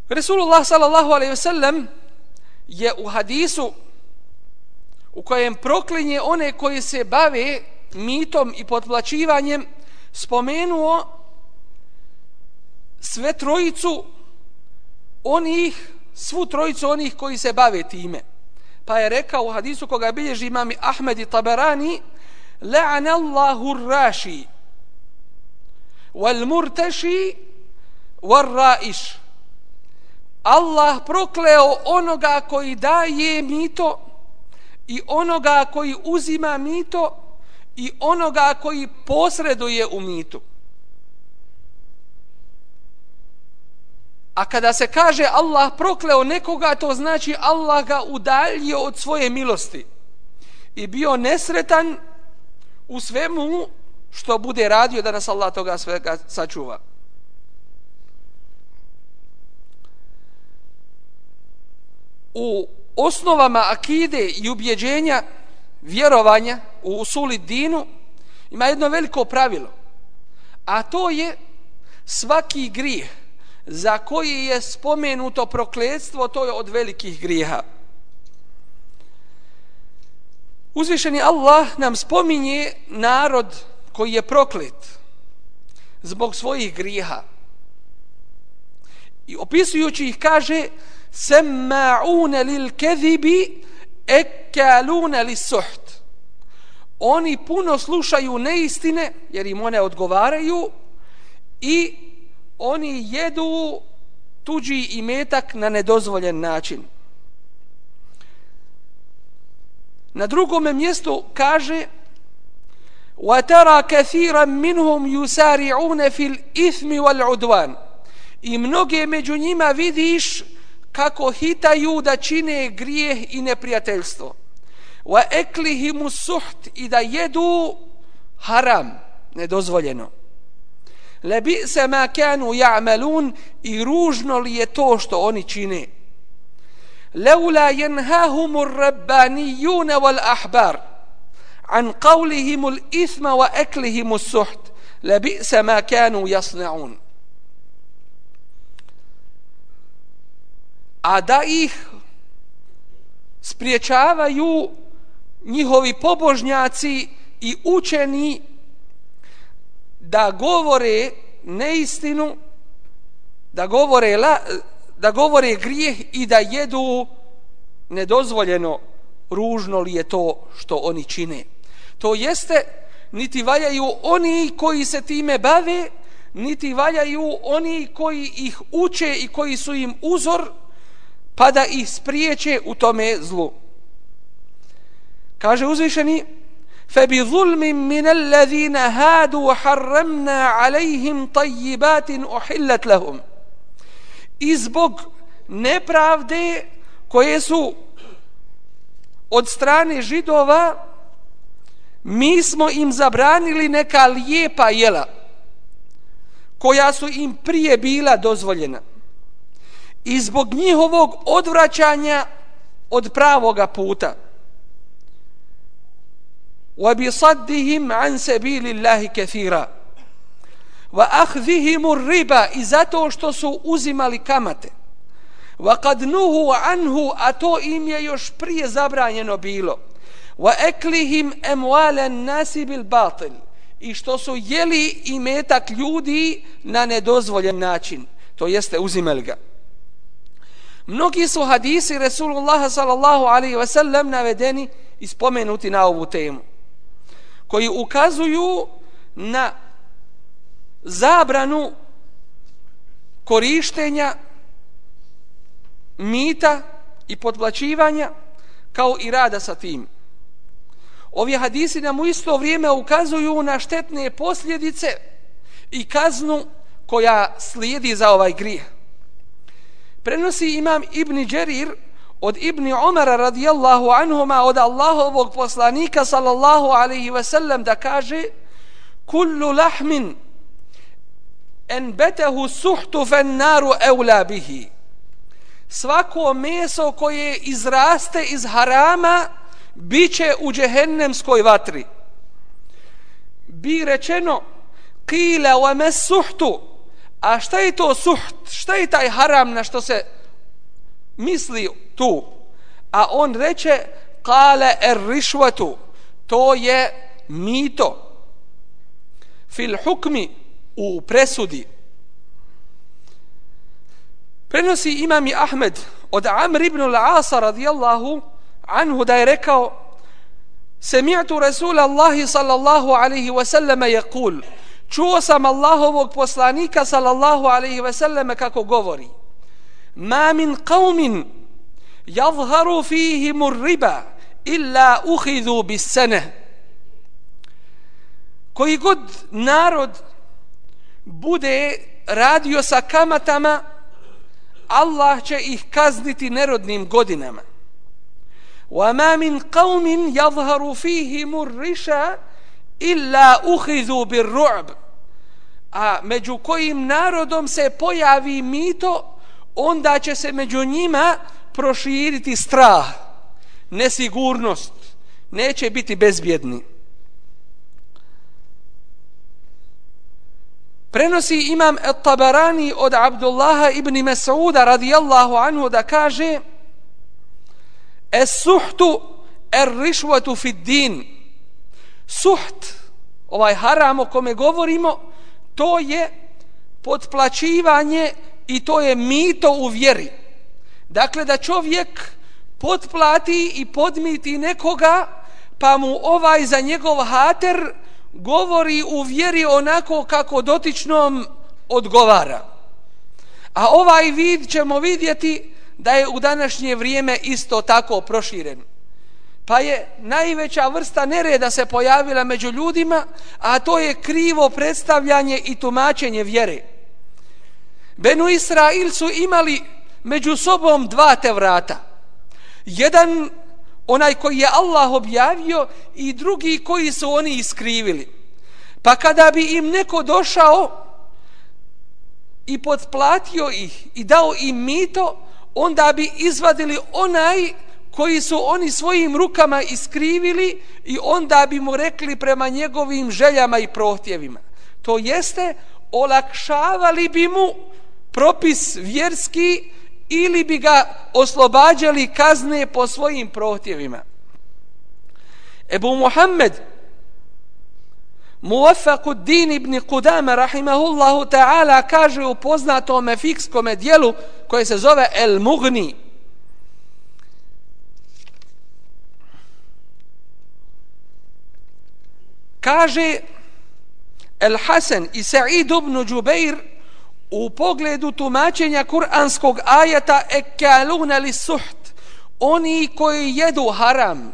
Resulullah sallallahu alaihi ve sellem je u hadisu u kojem proklinje one koji se bave mitom i potplaćivanjem spomenuo sve trojicu onih, svu trojicu onih koji se bave time pa je rekao u hadisu koga bilježi imam Ahmed i Taberani la'an Allahu raši wal murtaši wal raiš Allah prokleo onoga koji daje mito i onoga koji uzima mito i onoga koji posreduje u mitu. A kada se kaže Allah prokleo nekoga, to znači Allah ga udaljio od svoje milosti i bio nesretan u svemu što bude radio da nas Allah toga svega sačuva. U osnovama akide i ubjeđenja vjerovanja u usuli dinu ima jedno veliko pravilo, a to je svaki grijeh za koji je spomenuto prokledstvo, to je od velikih grijeha. Uzvišeni Allah nam spominje narod koji je proklet zbog svojih grijeha. I opisujući ih kaže semma'une lil kezibi ekalune li suht. Oni puno slušaju neistine jer im one odgovaraju i oni jedu tuđi imetak na nedozvoljen način. Na drugom mjestu kaže وَتَرَا كَثِيرًا مِنْهُمْ يُسَارِعُونَ فِي الْإِثْمِ وَالْعُدْوَانِ I mnoge među njima vidiš kako hitaju da čine grijeh i neprijateljstvo. وَأَكْلِهِمُ suht I da jedu haram, nedozvoljeno lebi se ma kanu ja'malun i ružno li je to što oni čine. Leula jenhahum rabbanijun wal ahbar an qawlihimul ithma wa aklihim suht lebi se ma kanu yasna'un. A da ih spriječavaju njihovi pobožnjaci i učeni da govore neistinu da govore, la, da govore grijeh i da jedu nedozvoljeno ružno li je to što oni čine. To jeste, niti valjaju oni koji se time bave, niti valjaju oni koji ih uče i koji su im uzor, pa da ih spriječe u tome zlu. Kaže uzvišeni, فبظلم من الذين هادوا حرمنا عليهم طيبات أحلت لهم izbog nepravde koje su od strane židova mi smo im zabranili neka lijepa jela koja su im prije bila dozvoljena i zbog njihovog odvraćanja od pravoga puta وبصدهم عن سبيل الله كثيرا واخذهم الربا zato što su uzimali kamate وقد نهوا عنه a to im je još prije zabranjeno bilo واكلهم اموال الناس بالباطل i što su jeli i metak ljudi na nedozvoljen način to jeste uzimali ga mnogi su hadisi Resulullah sallallahu alaihi ve sellem navedeni i spomenuti na ovu temu koji ukazuju na zabranu korištenja mita i podplaćivanja kao i rada sa tim. Ovi hadisi nam u isto vrijeme ukazuju na štetne posljedice i kaznu koja slijedi za ovaj grijeh. Prenosi imam Ibni Đerir od Ibni Umara radijallahu anhuma od Allahovog poslanika sallallahu alaihi ve sellem da kaže kullu lahmin en betehu suhtu fen naru eula bihi. Svako meso koje izraste iz harama biće u džehennemskoj vatri. Bi rečeno kila wa mes suhtu? A šta je to suht? Šta je taj haram na što se misli tu. A on reče kale er rišvatu to je mito. Fil hukmi u presudi. Prenosi imami Ahmed od Amr ibn al-Asa radijallahu anhu da je rekao semi'tu Rasul Allahi sallallahu alaihi wa sallam kul čuo sam Allahovog poslanika sallallahu alaihi wasallam kako govori ma min qaumin yadhharu fihim ar-riba illa ukhidhu bis-sana koji god narod bude radio sa kamatama Allah će ih kazniti nerodnim godinama. Wa ma min qaumin yadhharu fihim ar-risha illa a među kojim narodom se pojavi mito onda će se među njima proširiti strah, nesigurnost, neće biti bezbjedni. Prenosi imam At-Tabarani od Abdullaha ibn Mas'uda radijallahu anhu da kaže Es suhtu er rišvatu fid din. Suht, ovaj haram o kome govorimo, to je podplaćivanje i to je mito u vjeri. Dakle, da čovjek potplati i podmiti nekoga, pa mu ovaj za njegov hater govori u vjeri onako kako dotičnom odgovara. A ovaj vid ćemo vidjeti da je u današnje vrijeme isto tako proširen. Pa je najveća vrsta nereda se pojavila među ljudima, a to je krivo predstavljanje i tumačenje vjere. Benu Israil su imali među sobom dva te vrata. Jedan onaj koji je Allah objavio i drugi koji su oni iskrivili. Pa kada bi im neko došao i potplatio ih i dao im mito, onda bi izvadili onaj koji su oni svojim rukama iskrivili i onda bi mu rekli prema njegovim željama i prohtjevima. To jeste, olakšavali bi mu propis vjerski ili bi ga oslobađali kazne po svojim prohtjevima. Ebu Muhammed Muwafaku din ibn Qudama rahimahullahu ta'ala kaže u poznatom fikskom dijelu koje se zove El Mugni. Kaže El Hasan i Sa'id ibn Jubair u pogledu tumačenja kuranskog ajeta ekaluna li suht oni koji jedu haram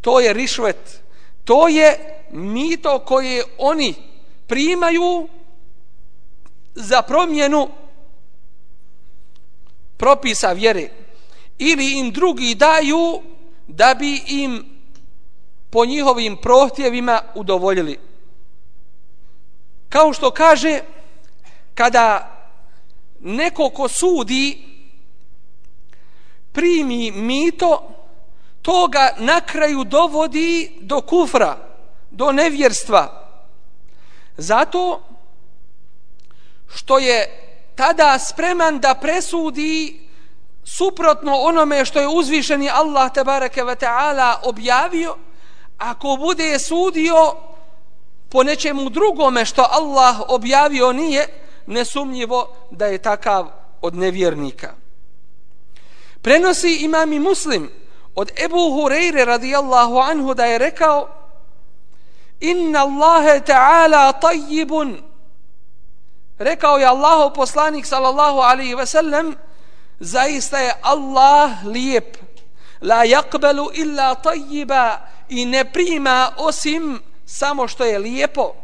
to je rišvet to je mito koje oni primaju za promjenu propisa vjere ili im drugi daju da bi im po njihovim prohtjevima udovoljili. Kao što kaže, kada neko ko sudi primi mito, to ga na kraju dovodi do kufra, do nevjerstva. Zato što je tada spreman da presudi suprotno onome što je uzvišeni Allah tebareke ve taala objavio ako bude sudio po nečemu drugome što Allah objavio nije nesumnjivo da je takav od nevjernika. Prenosi imam i muslim od Ebu Hureyre radijallahu anhu da je rekao inna Allahe ta'ala tajibun rekao je Allahu poslanik sallallahu alaihi ve sellem zaista je Allah lijep. La yakbalu illa tajiba i ne prima osim samo što je lijepo.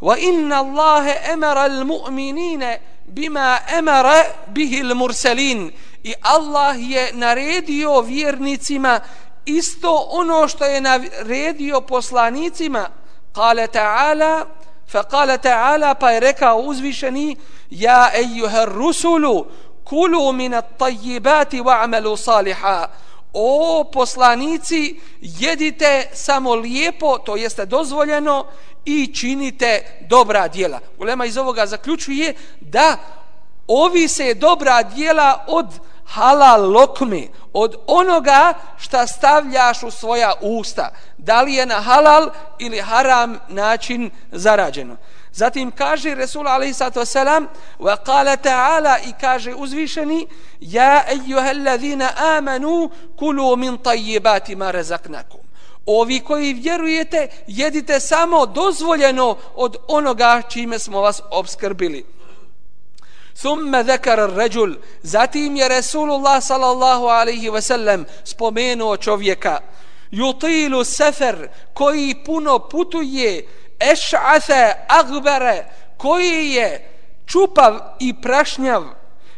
وَإِنَّ اللَّهَ أَمَرَ الْمُؤْمِنِينَ بِمَا أَمَرَ بِهِ الْمُرْسَلِينَ i Allah je naredio vjernicima isto ono što je naredio poslanicima. Kale ta'ala fa kale ta'ala pa je rekao uzvišeni ja ejuha rusulu kulu min at tajibati wa'malu saliha o poslanici jedite samo lijepo to jeste dozvoljeno i činite dobra djela ulema iz ovoga zaključuje da ovi se dobra djela od halal lokme, od onoga šta stavljaš u svoja usta, da li je na halal ili haram način zarađeno. Zatim kaže Resul alaihi sallatu wasalam wa kala ta'ala i kaže uzvišeni Ja ejuha alladhina amanu kulu min tajibati ma razaknakum. Ovi koji vjerujete, jedite samo dozvoljeno od onoga čime smo vas obskrbili. ثم ذكر الرجل zatim je Resulullah sallallahu alaihi ve sellem spomenuo čovjeka yutilu sefer koji puno putuje eš'ase agbere koji je čupav i prašnjav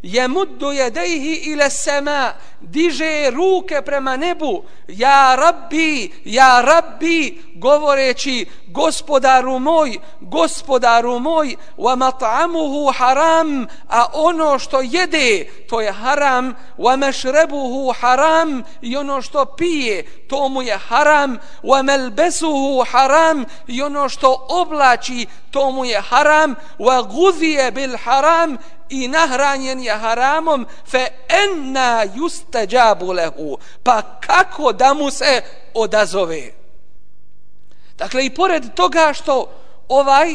je muddu jedejhi ila sema diže ruke prema nebu. Ja rabbi ja rabbi govoreći gospodaru moj gospodaru moj wa mat'amuhu haram a ono što jede to je haram wa mešrebuhu haram i ono što pije to mu je haram wa malbasuhu haram i ono što oblači to mu je haram wa gudhije bil haram i nahranjen je haramom fe enna justađabu lehu. Pa kako da mu se odazove? Dakle i pored toga što ovaj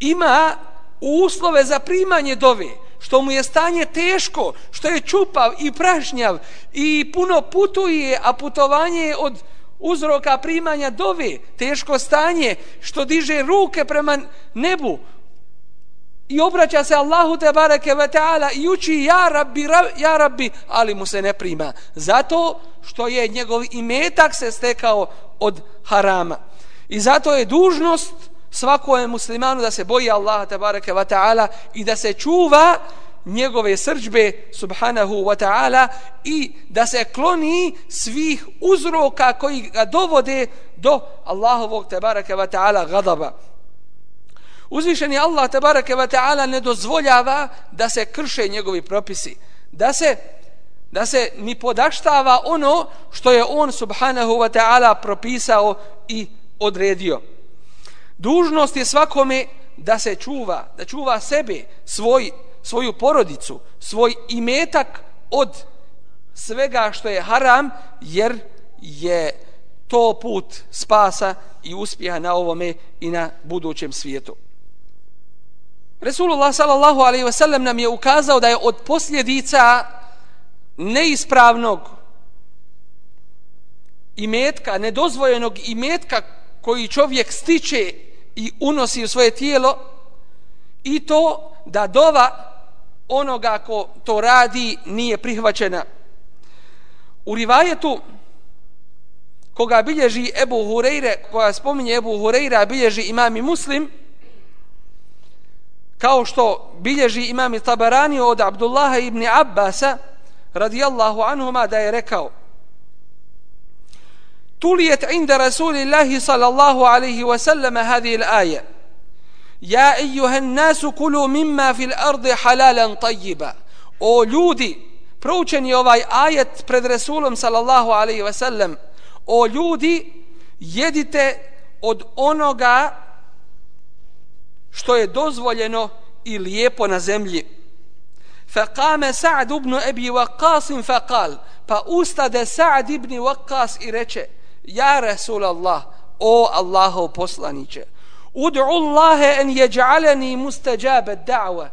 ima uslove za primanje dove što mu je stanje teško što je čupav i prašnjav i puno putuje a putovanje je od uzroka primanja dove teško stanje što diže ruke prema nebu i obraća se Allahu te bareke ve taala i uči ja rabbi ja rabbi ali mu se ne prima. Zato što je njegov imetak se stekao od harama. I zato je dužnost svakom muslimanu da se boji Allaha te bareke ve taala i da se čuva njegove srđbe subhanahu wa ta'ala i da se kloni svih uzroka koji ga dovode do Allahovog tebareke wa ve taala gadaba. Uzvišeni Allah tebareke ve taala ne dozvoljava da se krše njegovi propisi, da se da se ni podaštava ono što je on subhanahu wa ta'ala propisao i odredio. Dužnost je svakome da se čuva, da čuva sebe, svoj, svoju porodicu, svoj imetak od svega što je haram, jer je to put spasa i uspjeha na ovome i na budućem svijetu. Resulullah sallallahu alaihi ve sellem nam je ukazao da je od posljedica neispravnog imetka, nedozvojenog imetka koji čovjek stiče i unosi u svoje tijelo i to da dova onoga ko to radi nije prihvaćena. U rivajetu koga bilježi Ebu Hureyre, koja spominje Ebu Hureyre, bilježi imam muslim, kao što bilježi imam i tabarani od Abdullaha ibn Abbasa, radijallahu anhuma, da je rekao, tulijet inda Rasulillahi sallallahu alaihi wa sallam hadhi l'aje Ja ejuhan nasu kulu mimma fil ardi halalan tajiba. O ljudi, proučen je ovaj ajet pred Resulom sallallahu alaihi wa sallam. O ljudi, jedite od onoga što je dozvoljeno i lijepo na zemlji. Faqame Sa'd ibn Abi Waqqas faqal, pa ustade Sa'd ibn Waqqas i reče: Ja Rasul o Allahov poslanice, ud'u Allahe en jeđaleni mustajabe da'wa.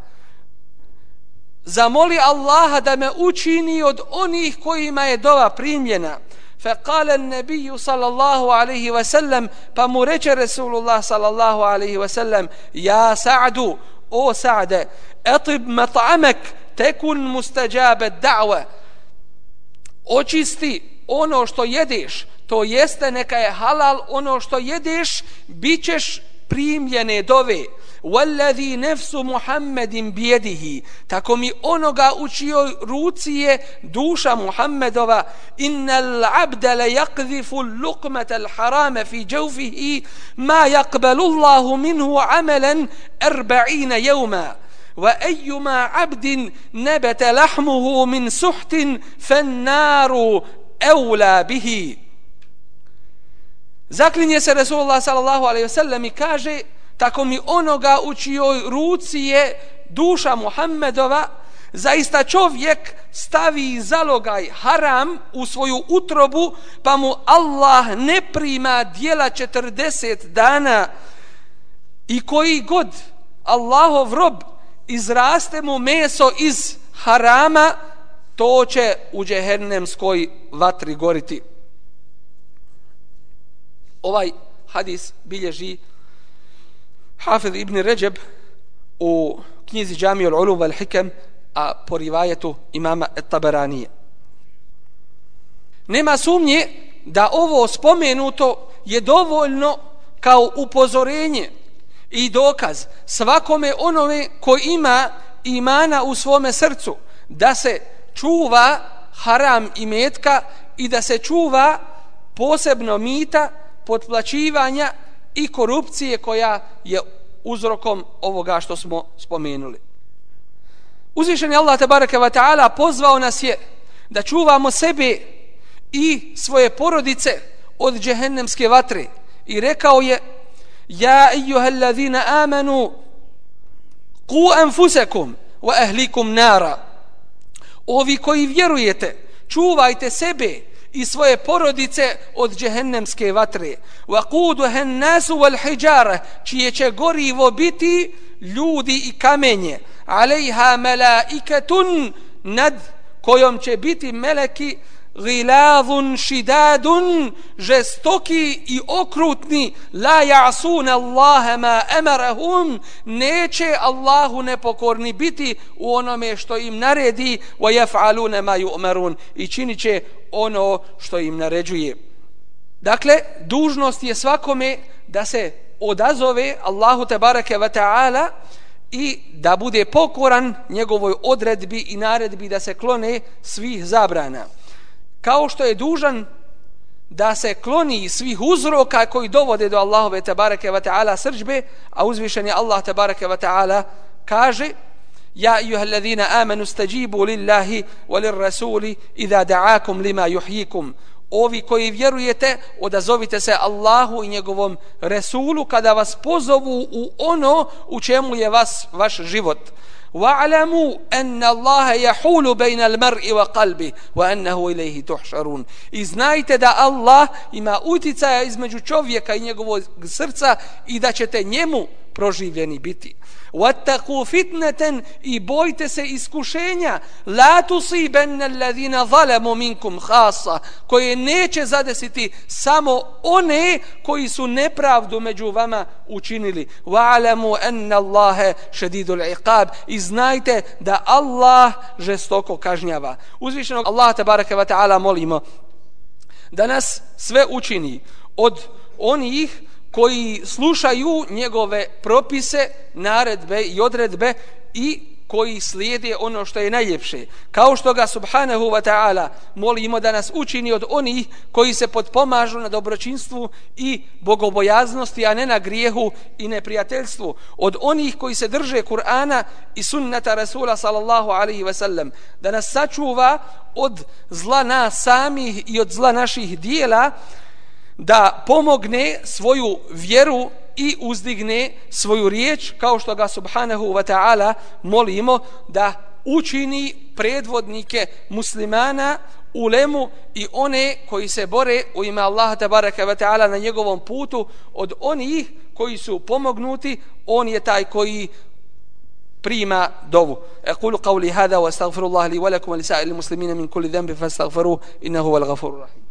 Zamoli Allaha da me učini od onih kojima je dova primljena. فقال النبي صلى الله عليه وسلم فمرج رسول الله صلى الله عليه وسلم يا سعد او سعد اطب مطعمك تكن مستجاب الدعوة očisti ono što jedeš to jeste neka je halal ono što jedeš bićeš primljene dove Wallazi nefsu Muhammedin bijedihi Tako mi onoga u čijoj ruci je duša Muhammedova Innal abda le yakzifu lukmata al harame fi džavfihi Ma yakbalu Allahu minhu amalan arba'ina jevma وأيما عبد نبت لحمه من سحت فالنار أولى به Zaklinje se Resulullah sallallahu alaihi ve sellem i kaže tako mi onoga u čijoj ruci je duša Muhammedova zaista čovjek stavi zalogaj haram u svoju utrobu pa mu Allah ne prima dijela 40 dana. I koji god Allahov rob izraste mu meso iz harama to će u džehennemskoj vatri goriti. Ovaj hadis bilježi Hafiz ibn Ređeb u knjizi Džami al-Hikam, a po rivajetu imama Tabaranije. Nema sumnje da ovo spomenuto je dovoljno kao upozorenje i dokaz svakome onome ko ima imana u svome srcu da se čuva haram i metka i da se čuva posebno mita potplaćivanja i korupcije koja je uzrokom ovoga što smo spomenuli. Uzvišen je Allah tabaraka wa ta'ala pozvao nas je da čuvamo sebe i svoje porodice od džehennemske vatre i rekao je Ja ejuha allazina amanu ku anfusakum wa ahlikum nara Ovi koji vjerujete čuvajte sebe i svoje porodice od džehennemske vatre. Wa quduha an-nasu wal hijara, čije će gorivo biti ljudi i kamenje. Alejha malaikatun nad kojom će biti meleki ghiladun šidadun, žestoki i okrutni. La ja'sun Allahe ma emarahum, neće Allahu nepokorni biti u onome što im naredi. Wa jef'alune ma yu'marun. I činiće ono što im naređuje. Dakle dužnost je svakome da se odazove Allahu te bareke ve taala i da bude pokoran njegovoj odredbi i naredbi da se klone svih zabrana kao što je dužan da se kloni svih uzroka koji dovode do Allahove tabareke wa ta'ala srđbe, a uzvišen je Allah tabareke wa ta'ala kaže Ja ijuha alladhina amanu stajibu lillahi wa lirrasuli idha da'akum lima yuhyikum. Ovi koji vjerujete, odazovite se Allahu i njegovom Resulu kada vas pozovu u ono u čemu je vas vaš život wa'lamu anna Allaha yahulu bayna al-mar'i wa إِلَيْهِ wa annahu ilayhi tuhsharun. I znajte da Allah ima uticaja između čovjeka i njegovog srca i da ćete njemu proživljeni biti. وَاتَّقُوا fitnatan i bojte se iskušenja. لَا تُصِيبَنَّ alladhina zalamu minkum khassa koje neće zadesiti samo one koji su nepravdu među vama učinili. وَعَلَمُوا anna اللَّهَ شَدِيدُ الْعِقَابِ i znajte da Allah žestoko kažnjava. Uzvišenog Allah tabaraka wa ve taala molimo da nas sve učini od onih koji slušaju njegove propise, naredbe i odredbe i koji slijede ono što je najljepše. Kao što ga subhanahu wa ta'ala molimo da nas učini od onih koji se podpomažu na dobročinstvu i bogobojaznosti, a ne na grijehu i neprijateljstvu. Od onih koji se drže Kur'ana i sunnata Rasula sallallahu alaihi wa sallam. Da nas sačuva od zla nas samih i od zla naših dijela, da pomogne svoju vjeru i uzdigne svoju riječ kao što ga subhanahu wa ta'ala molimo da učini predvodnike muslimana ulemu i one koji se bore u ime Allaha tabaraka wa ta'ala na njegovom putu od onih koji su pomognuti on je taj koji prima dovu. Aqulu qawli hada wa astaghfirullah li wa lakum wa li muslimina min kulli dhanbi fastaghfiruhu innahu wal ghafurur rahim.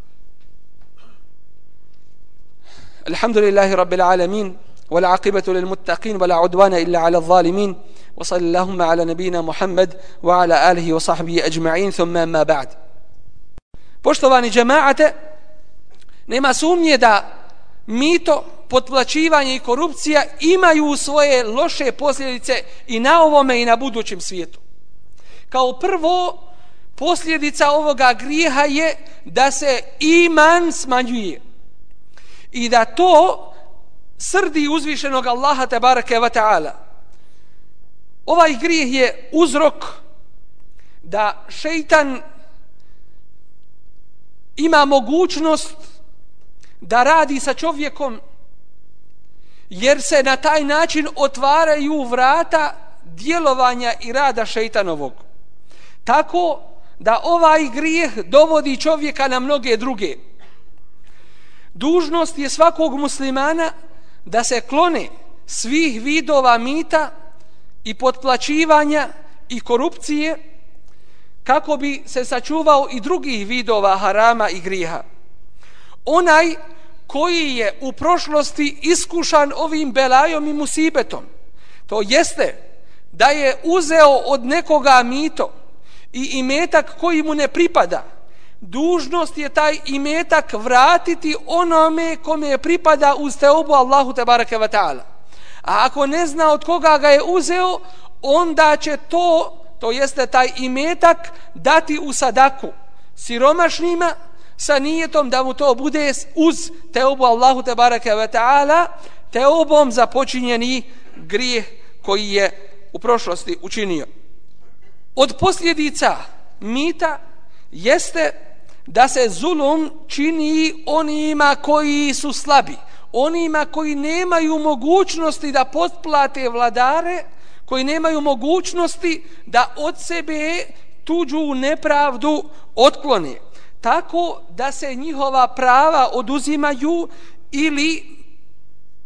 الحمد لله رب العالمين والعاقبة للمتقين ولا عدوان إلا على الظالمين وصل اللهم على نبينا محمد وعلى آله وصحبه أجمعين ثم ما بعد Poštovani džemaate, nema sumnje da mito, potplaćivanje i korupcija imaju svoje loše posljedice i na ovome i na budućem svijetu. Kao prvo, posljedica ovoga grijeha je da se iman smanjuje i da to srdi uzvišenog Allaha te barake wa ta'ala. Ovaj grijeh je uzrok da šeitan ima mogućnost da radi sa čovjekom jer se na taj način otvaraju vrata djelovanja i rada šeitanovog. Tako da ovaj grijeh dovodi čovjeka na mnoge druge. Dužnost je svakog muslimana da se klone svih vidova mita i potplaćivanja i korupcije kako bi se sačuvao i drugih vidova harama i griha. Onaj koji je u prošlosti iskušan ovim belajom i musibetom, to jeste da je uzeo od nekoga mito i imetak koji mu ne pripada – dužnost je taj imetak vratiti onome kome je pripada uz teobu Allahu te barake wa ta'ala. A ako ne zna od koga ga je uzeo, onda će to, to jeste taj imetak, dati u sadaku siromašnima sa nijetom da mu to bude uz teobu Allahu te barake wa ta'ala, teobom za počinjeni grijeh koji je u prošlosti učinio. Od posljedica mita jeste da se zulum čini onima koji su slabi, onima koji nemaju mogućnosti da potplate vladare, koji nemaju mogućnosti da od sebe tuđu nepravdu otklone. Tako da se njihova prava oduzimaju ili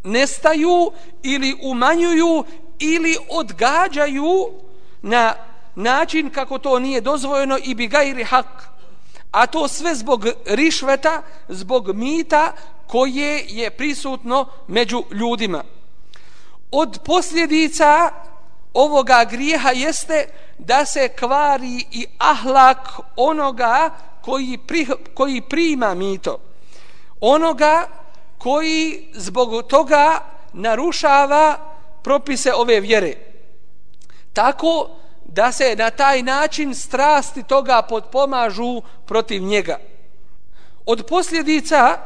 nestaju ili umanjuju ili odgađaju na način kako to nije dozvojeno i bi gajri hak a to sve zbog rišveta, zbog mita koje je prisutno među ljudima. Od posljedica ovoga grijeha jeste da se kvari i ahlak onoga koji, pri, koji prima mito. Onoga koji zbog toga narušava propise ove vjere. Tako da se na taj način strasti toga podpomažu protiv njega. Od posljedica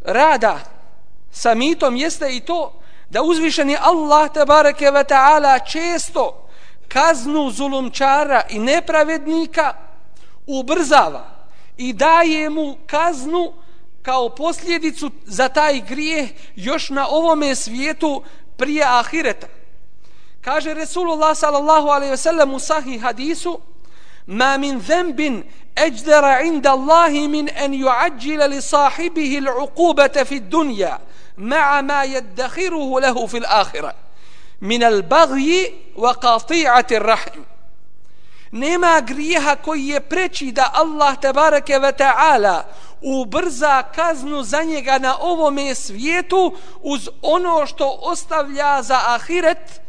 rada sa mitom jeste i to da uzvišeni Allah tabareke ve ta'ala često kaznu zulumčara i nepravednika ubrzava i daje mu kaznu kao posljedicu za taj grijeh još na ovome svijetu prije ahireta Kaže Resulullah sallallahu alaihi ve sellem u sahih hadisu Ma min zembin ejdera inda Allahi min en juađile li sahibihi l'uqubete fi dunja ma'a ma jeddakhiruhu lehu fil ahira min al bagji wa qati'ati rahim nema grijeha koji je preći da Allah tebareke ve ta'ala ubrza kaznu za njega na ovome svijetu uz ono što ostavlja za ahiret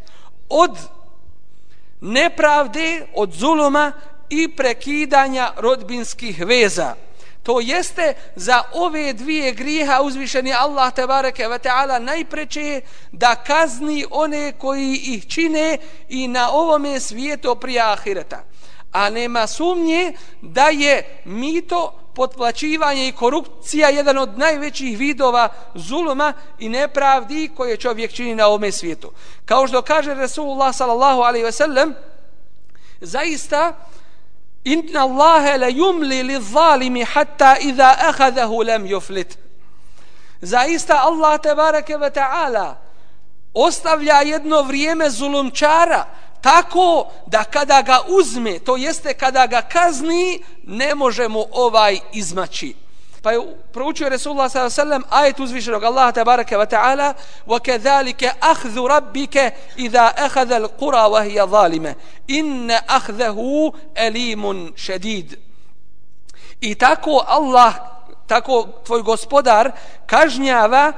od nepravde, od zuluma i prekidanja rodbinskih veza. To jeste za ove dvije griha uzvišeni Allah tebareke ve ta'ala najpreče da kazni one koji ih čine i na ovome svijetu prije ahireta. A nema sumnje da je mito potplaćivanje i korupcija jedan od najvećih vidova zuluma i nepravdi koje čovjek čini na ovome svijetu. Kao što kaže Resulullah sallallahu alaihi ve sellem, zaista inna Allahe le yumli li zalimi hatta iza ahadahu lem yuflit. Zaista Allah tebareke ve ta'ala ostavlja jedno vrijeme zulumčara tako da kada ga uzme, to jeste kada ga kazni, ne može mu ovaj izmaći. Pa je proučio Resulullah s.a.v. ajet uzvišenog Allaha tabaraka wa ta'ala وَكَذَلِكَ أَخْذُ رَبِّكَ إِذَا أَخَذَ الْقُرَى وَهِيَ ظَالِمَ إِنَّ أَخْذَهُ أَلِيمٌ شَدِيد I tako Allah, tako tvoj gospodar kažnjava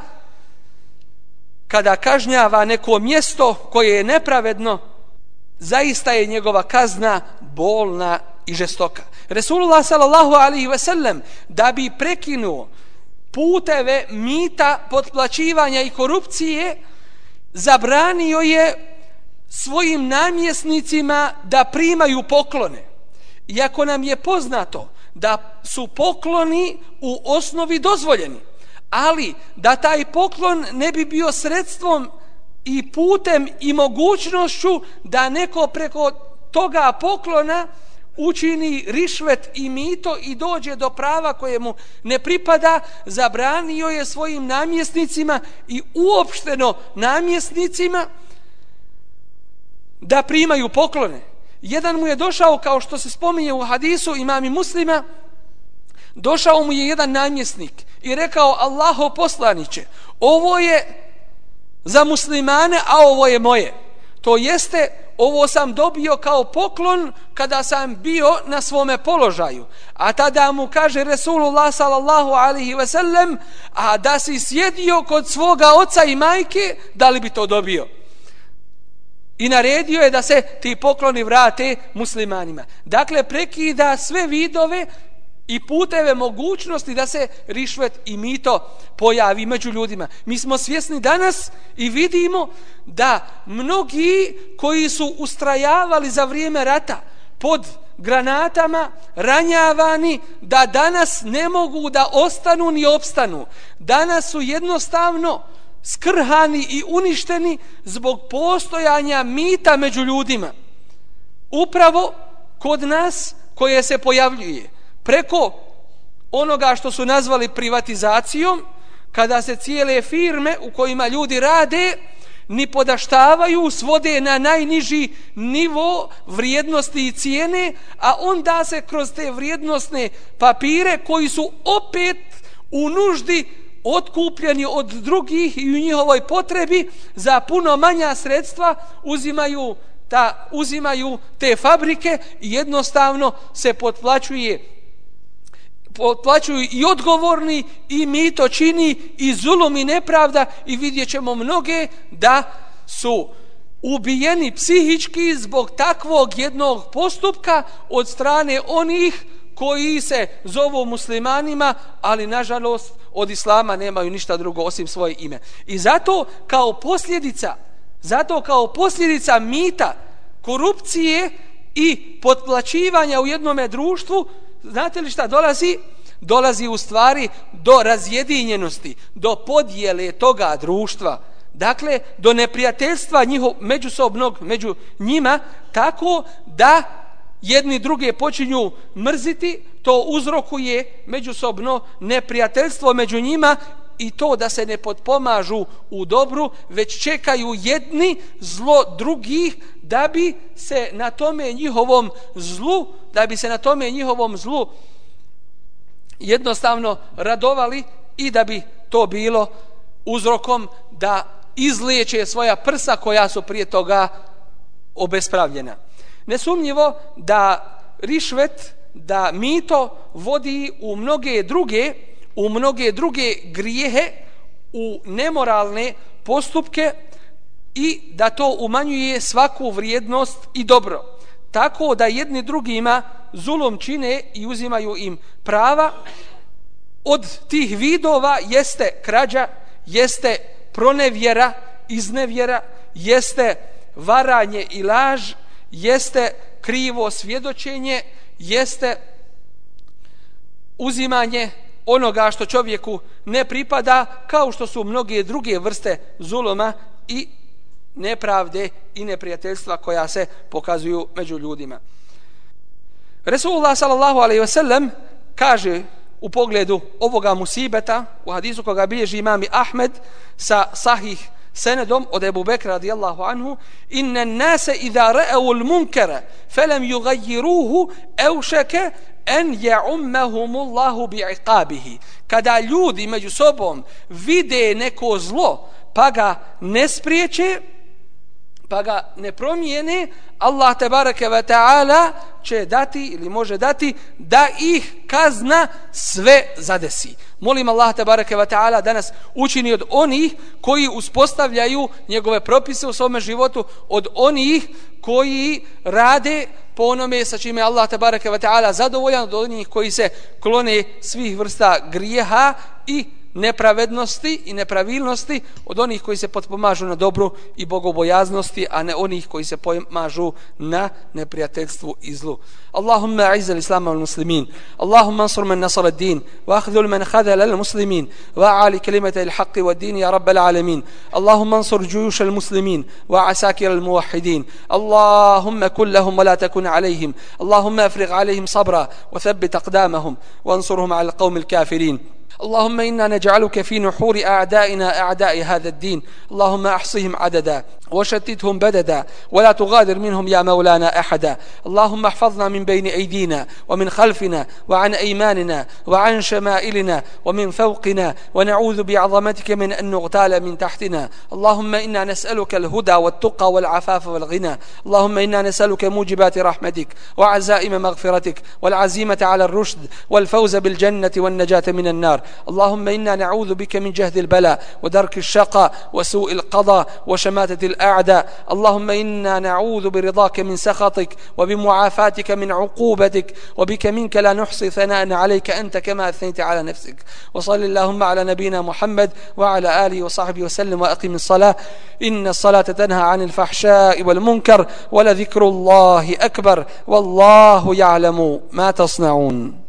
kada kažnjava neko mjesto koje je nepravedno zaista je njegova kazna bolna i žestoka. Resulullah sallallahu alaihi ve sellem da bi prekinuo puteve mita, potplaćivanja i korupcije zabranio je svojim namjesnicima da primaju poklone. Iako nam je poznato da su pokloni u osnovi dozvoljeni, ali da taj poklon ne bi bio sredstvom i putem i mogućnošću da neko preko toga poklona učini rišvet i mito i dođe do prava koje mu ne pripada, zabranio je svojim namjesnicima i uopšteno namjesnicima da primaju poklone. Jedan mu je došao, kao što se spominje u hadisu imami muslima, došao mu je jedan namjesnik i rekao Allaho poslaniće, ovo je za muslimane, a ovo je moje. To jeste, ovo sam dobio kao poklon kada sam bio na svome položaju. A tada mu kaže Resulullah sallallahu alaihi ve sellem, a da si sjedio kod svoga oca i majke, da li bi to dobio? I naredio je da se ti pokloni vrate muslimanima. Dakle, prekida sve vidove i puteve mogućnosti da se rišvet i mito pojavi među ljudima. Mi smo svjesni danas i vidimo da mnogi koji su ustrajavali za vrijeme rata pod granatama ranjavani da danas ne mogu da ostanu ni opstanu. Danas su jednostavno skrhani i uništeni zbog postojanja mita među ljudima. Upravo kod nas koje se pojavljuje preko onoga što su nazvali privatizacijom, kada se cijele firme u kojima ljudi rade ni podaštavaju, svode na najniži nivo vrijednosti i cijene, a onda se kroz te vrijednostne papire koji su opet u nuždi otkupljeni od drugih i u njihovoj potrebi za puno manja sredstva uzimaju ta uzimaju te fabrike i jednostavno se potplaćuje potplaćuju i odgovorni i mi to čini i zulum i nepravda i vidjet ćemo mnoge da su ubijeni psihički zbog takvog jednog postupka od strane onih koji se zovu muslimanima, ali nažalost od islama nemaju ništa drugo osim svoje ime. I zato kao posljedica, zato kao posljedica mita, korupcije i potplaćivanja u jednome društvu, znate li šta dolazi? Dolazi u stvari do razjedinjenosti, do podjele toga društva. Dakle, do neprijateljstva njihov, međusobnog među njima, tako da jedni druge počinju mrziti, to uzrokuje međusobno neprijateljstvo među njima i to da se ne podpomažu u dobru, već čekaju jedni zlo drugih da bi se na tome njihovom zlu, da bi se na tome njihovom zlu jednostavno radovali i da bi to bilo uzrokom da izliječe svoja prsa koja su prije toga obespravljena. Nesumnjivo da rišvet, da mito vodi u mnoge druge, u mnoge druge grijehe, u nemoralne postupke i da to umanjuje svaku vrijednost i dobro. Tako da jedni drugima zulom čine i uzimaju im prava, od tih vidova jeste krađa, jeste pronevjera, iznevjera, jeste varanje i laž, jeste krivo svjedočenje, jeste uzimanje onoga što čovjeku ne pripada, kao što su mnoge druge vrste zuloma i nepravde i neprijateljstva koja se pokazuju među ljudima. Resulullah sallallahu alaihi wasallam kaže u pogledu ovoga musibeta u hadisu koga bilježi imami Ahmed sa sahih senedom od Ebu Bekra radijallahu anhu inna nase idha ra'u al-munkara falam yughayyiruhu awshaka an ya'ummahumullahu bi'iqabihi kada ljudi među sobom vide neko zlo pa ga ne spriječe pa ga ne promijene, Allah te bareke ve taala će dati ili može dati da ih kazna sve zadesi. Molim Allah te bareke ve taala da nas učini od onih koji uspostavljaju njegove propise u svom životu, od onih koji rade po onome sa čime Allah tabaraka wa ve taala zadovoljan, od onih koji se klone svih vrsta grijeha i nepravednosti i nepravilnosti od onih koji se potpomažu na dobru i bogobojaznosti, a ne onih koji se pomažu na neprijateljstvu i zlu. Allahumma a'izzal islama al muslimin. Allahumma ansur man nasar ad din. Wa akhdhul man khadhala al muslimin. Wa ali kalimata al haqqi wa din ya rabbal alamin. Allahumma ansur juyush al muslimin. Wa asakir al muwahhidin. Allahumma kullahum wa la takun alayhim. Allahumma afrigh alayhim sabra wa thabbit aqdamahum wa ansurhum ala al qawm al kafirin. اللهم إنا نجعلك في نحور أعدائنا أعداء هذا الدين. اللهم أحصهم عددا. وشتتهم بددا ولا تغادر منهم يا مولانا أحدا. اللهم احفظنا من بين أيدينا ومن خلفنا وعن أيماننا وعن شمائلنا ومن فوقنا ونعوذ بعظمتك من أن نغتال من تحتنا. اللهم إنا نسألك الهدى والتقى والعفاف والغنى. اللهم إنا نسألك موجبات رحمتك وعزائم مغفرتك والعزيمة على الرشد والفوز بالجنة والنجاة من النار. اللهم إنا نعوذ بك من جهد البلاء ودرك الشقاء وسوء القضاء وشماتة الأعداء. اللهم إنا نعوذ برضاك من سخطك وبمعافاتك من عقوبتك وبك منك لا نحصي ثناء عليك. أنت كما أثنيت على نفسك. وصل اللهم على نبينا محمد وعلى آله وصحبه وسلم وأقم الصلاة. إن الصلاة تنهى عن الفحشاء والمنكر ولذكر الله أكبر. والله يعلم ما تصنعون.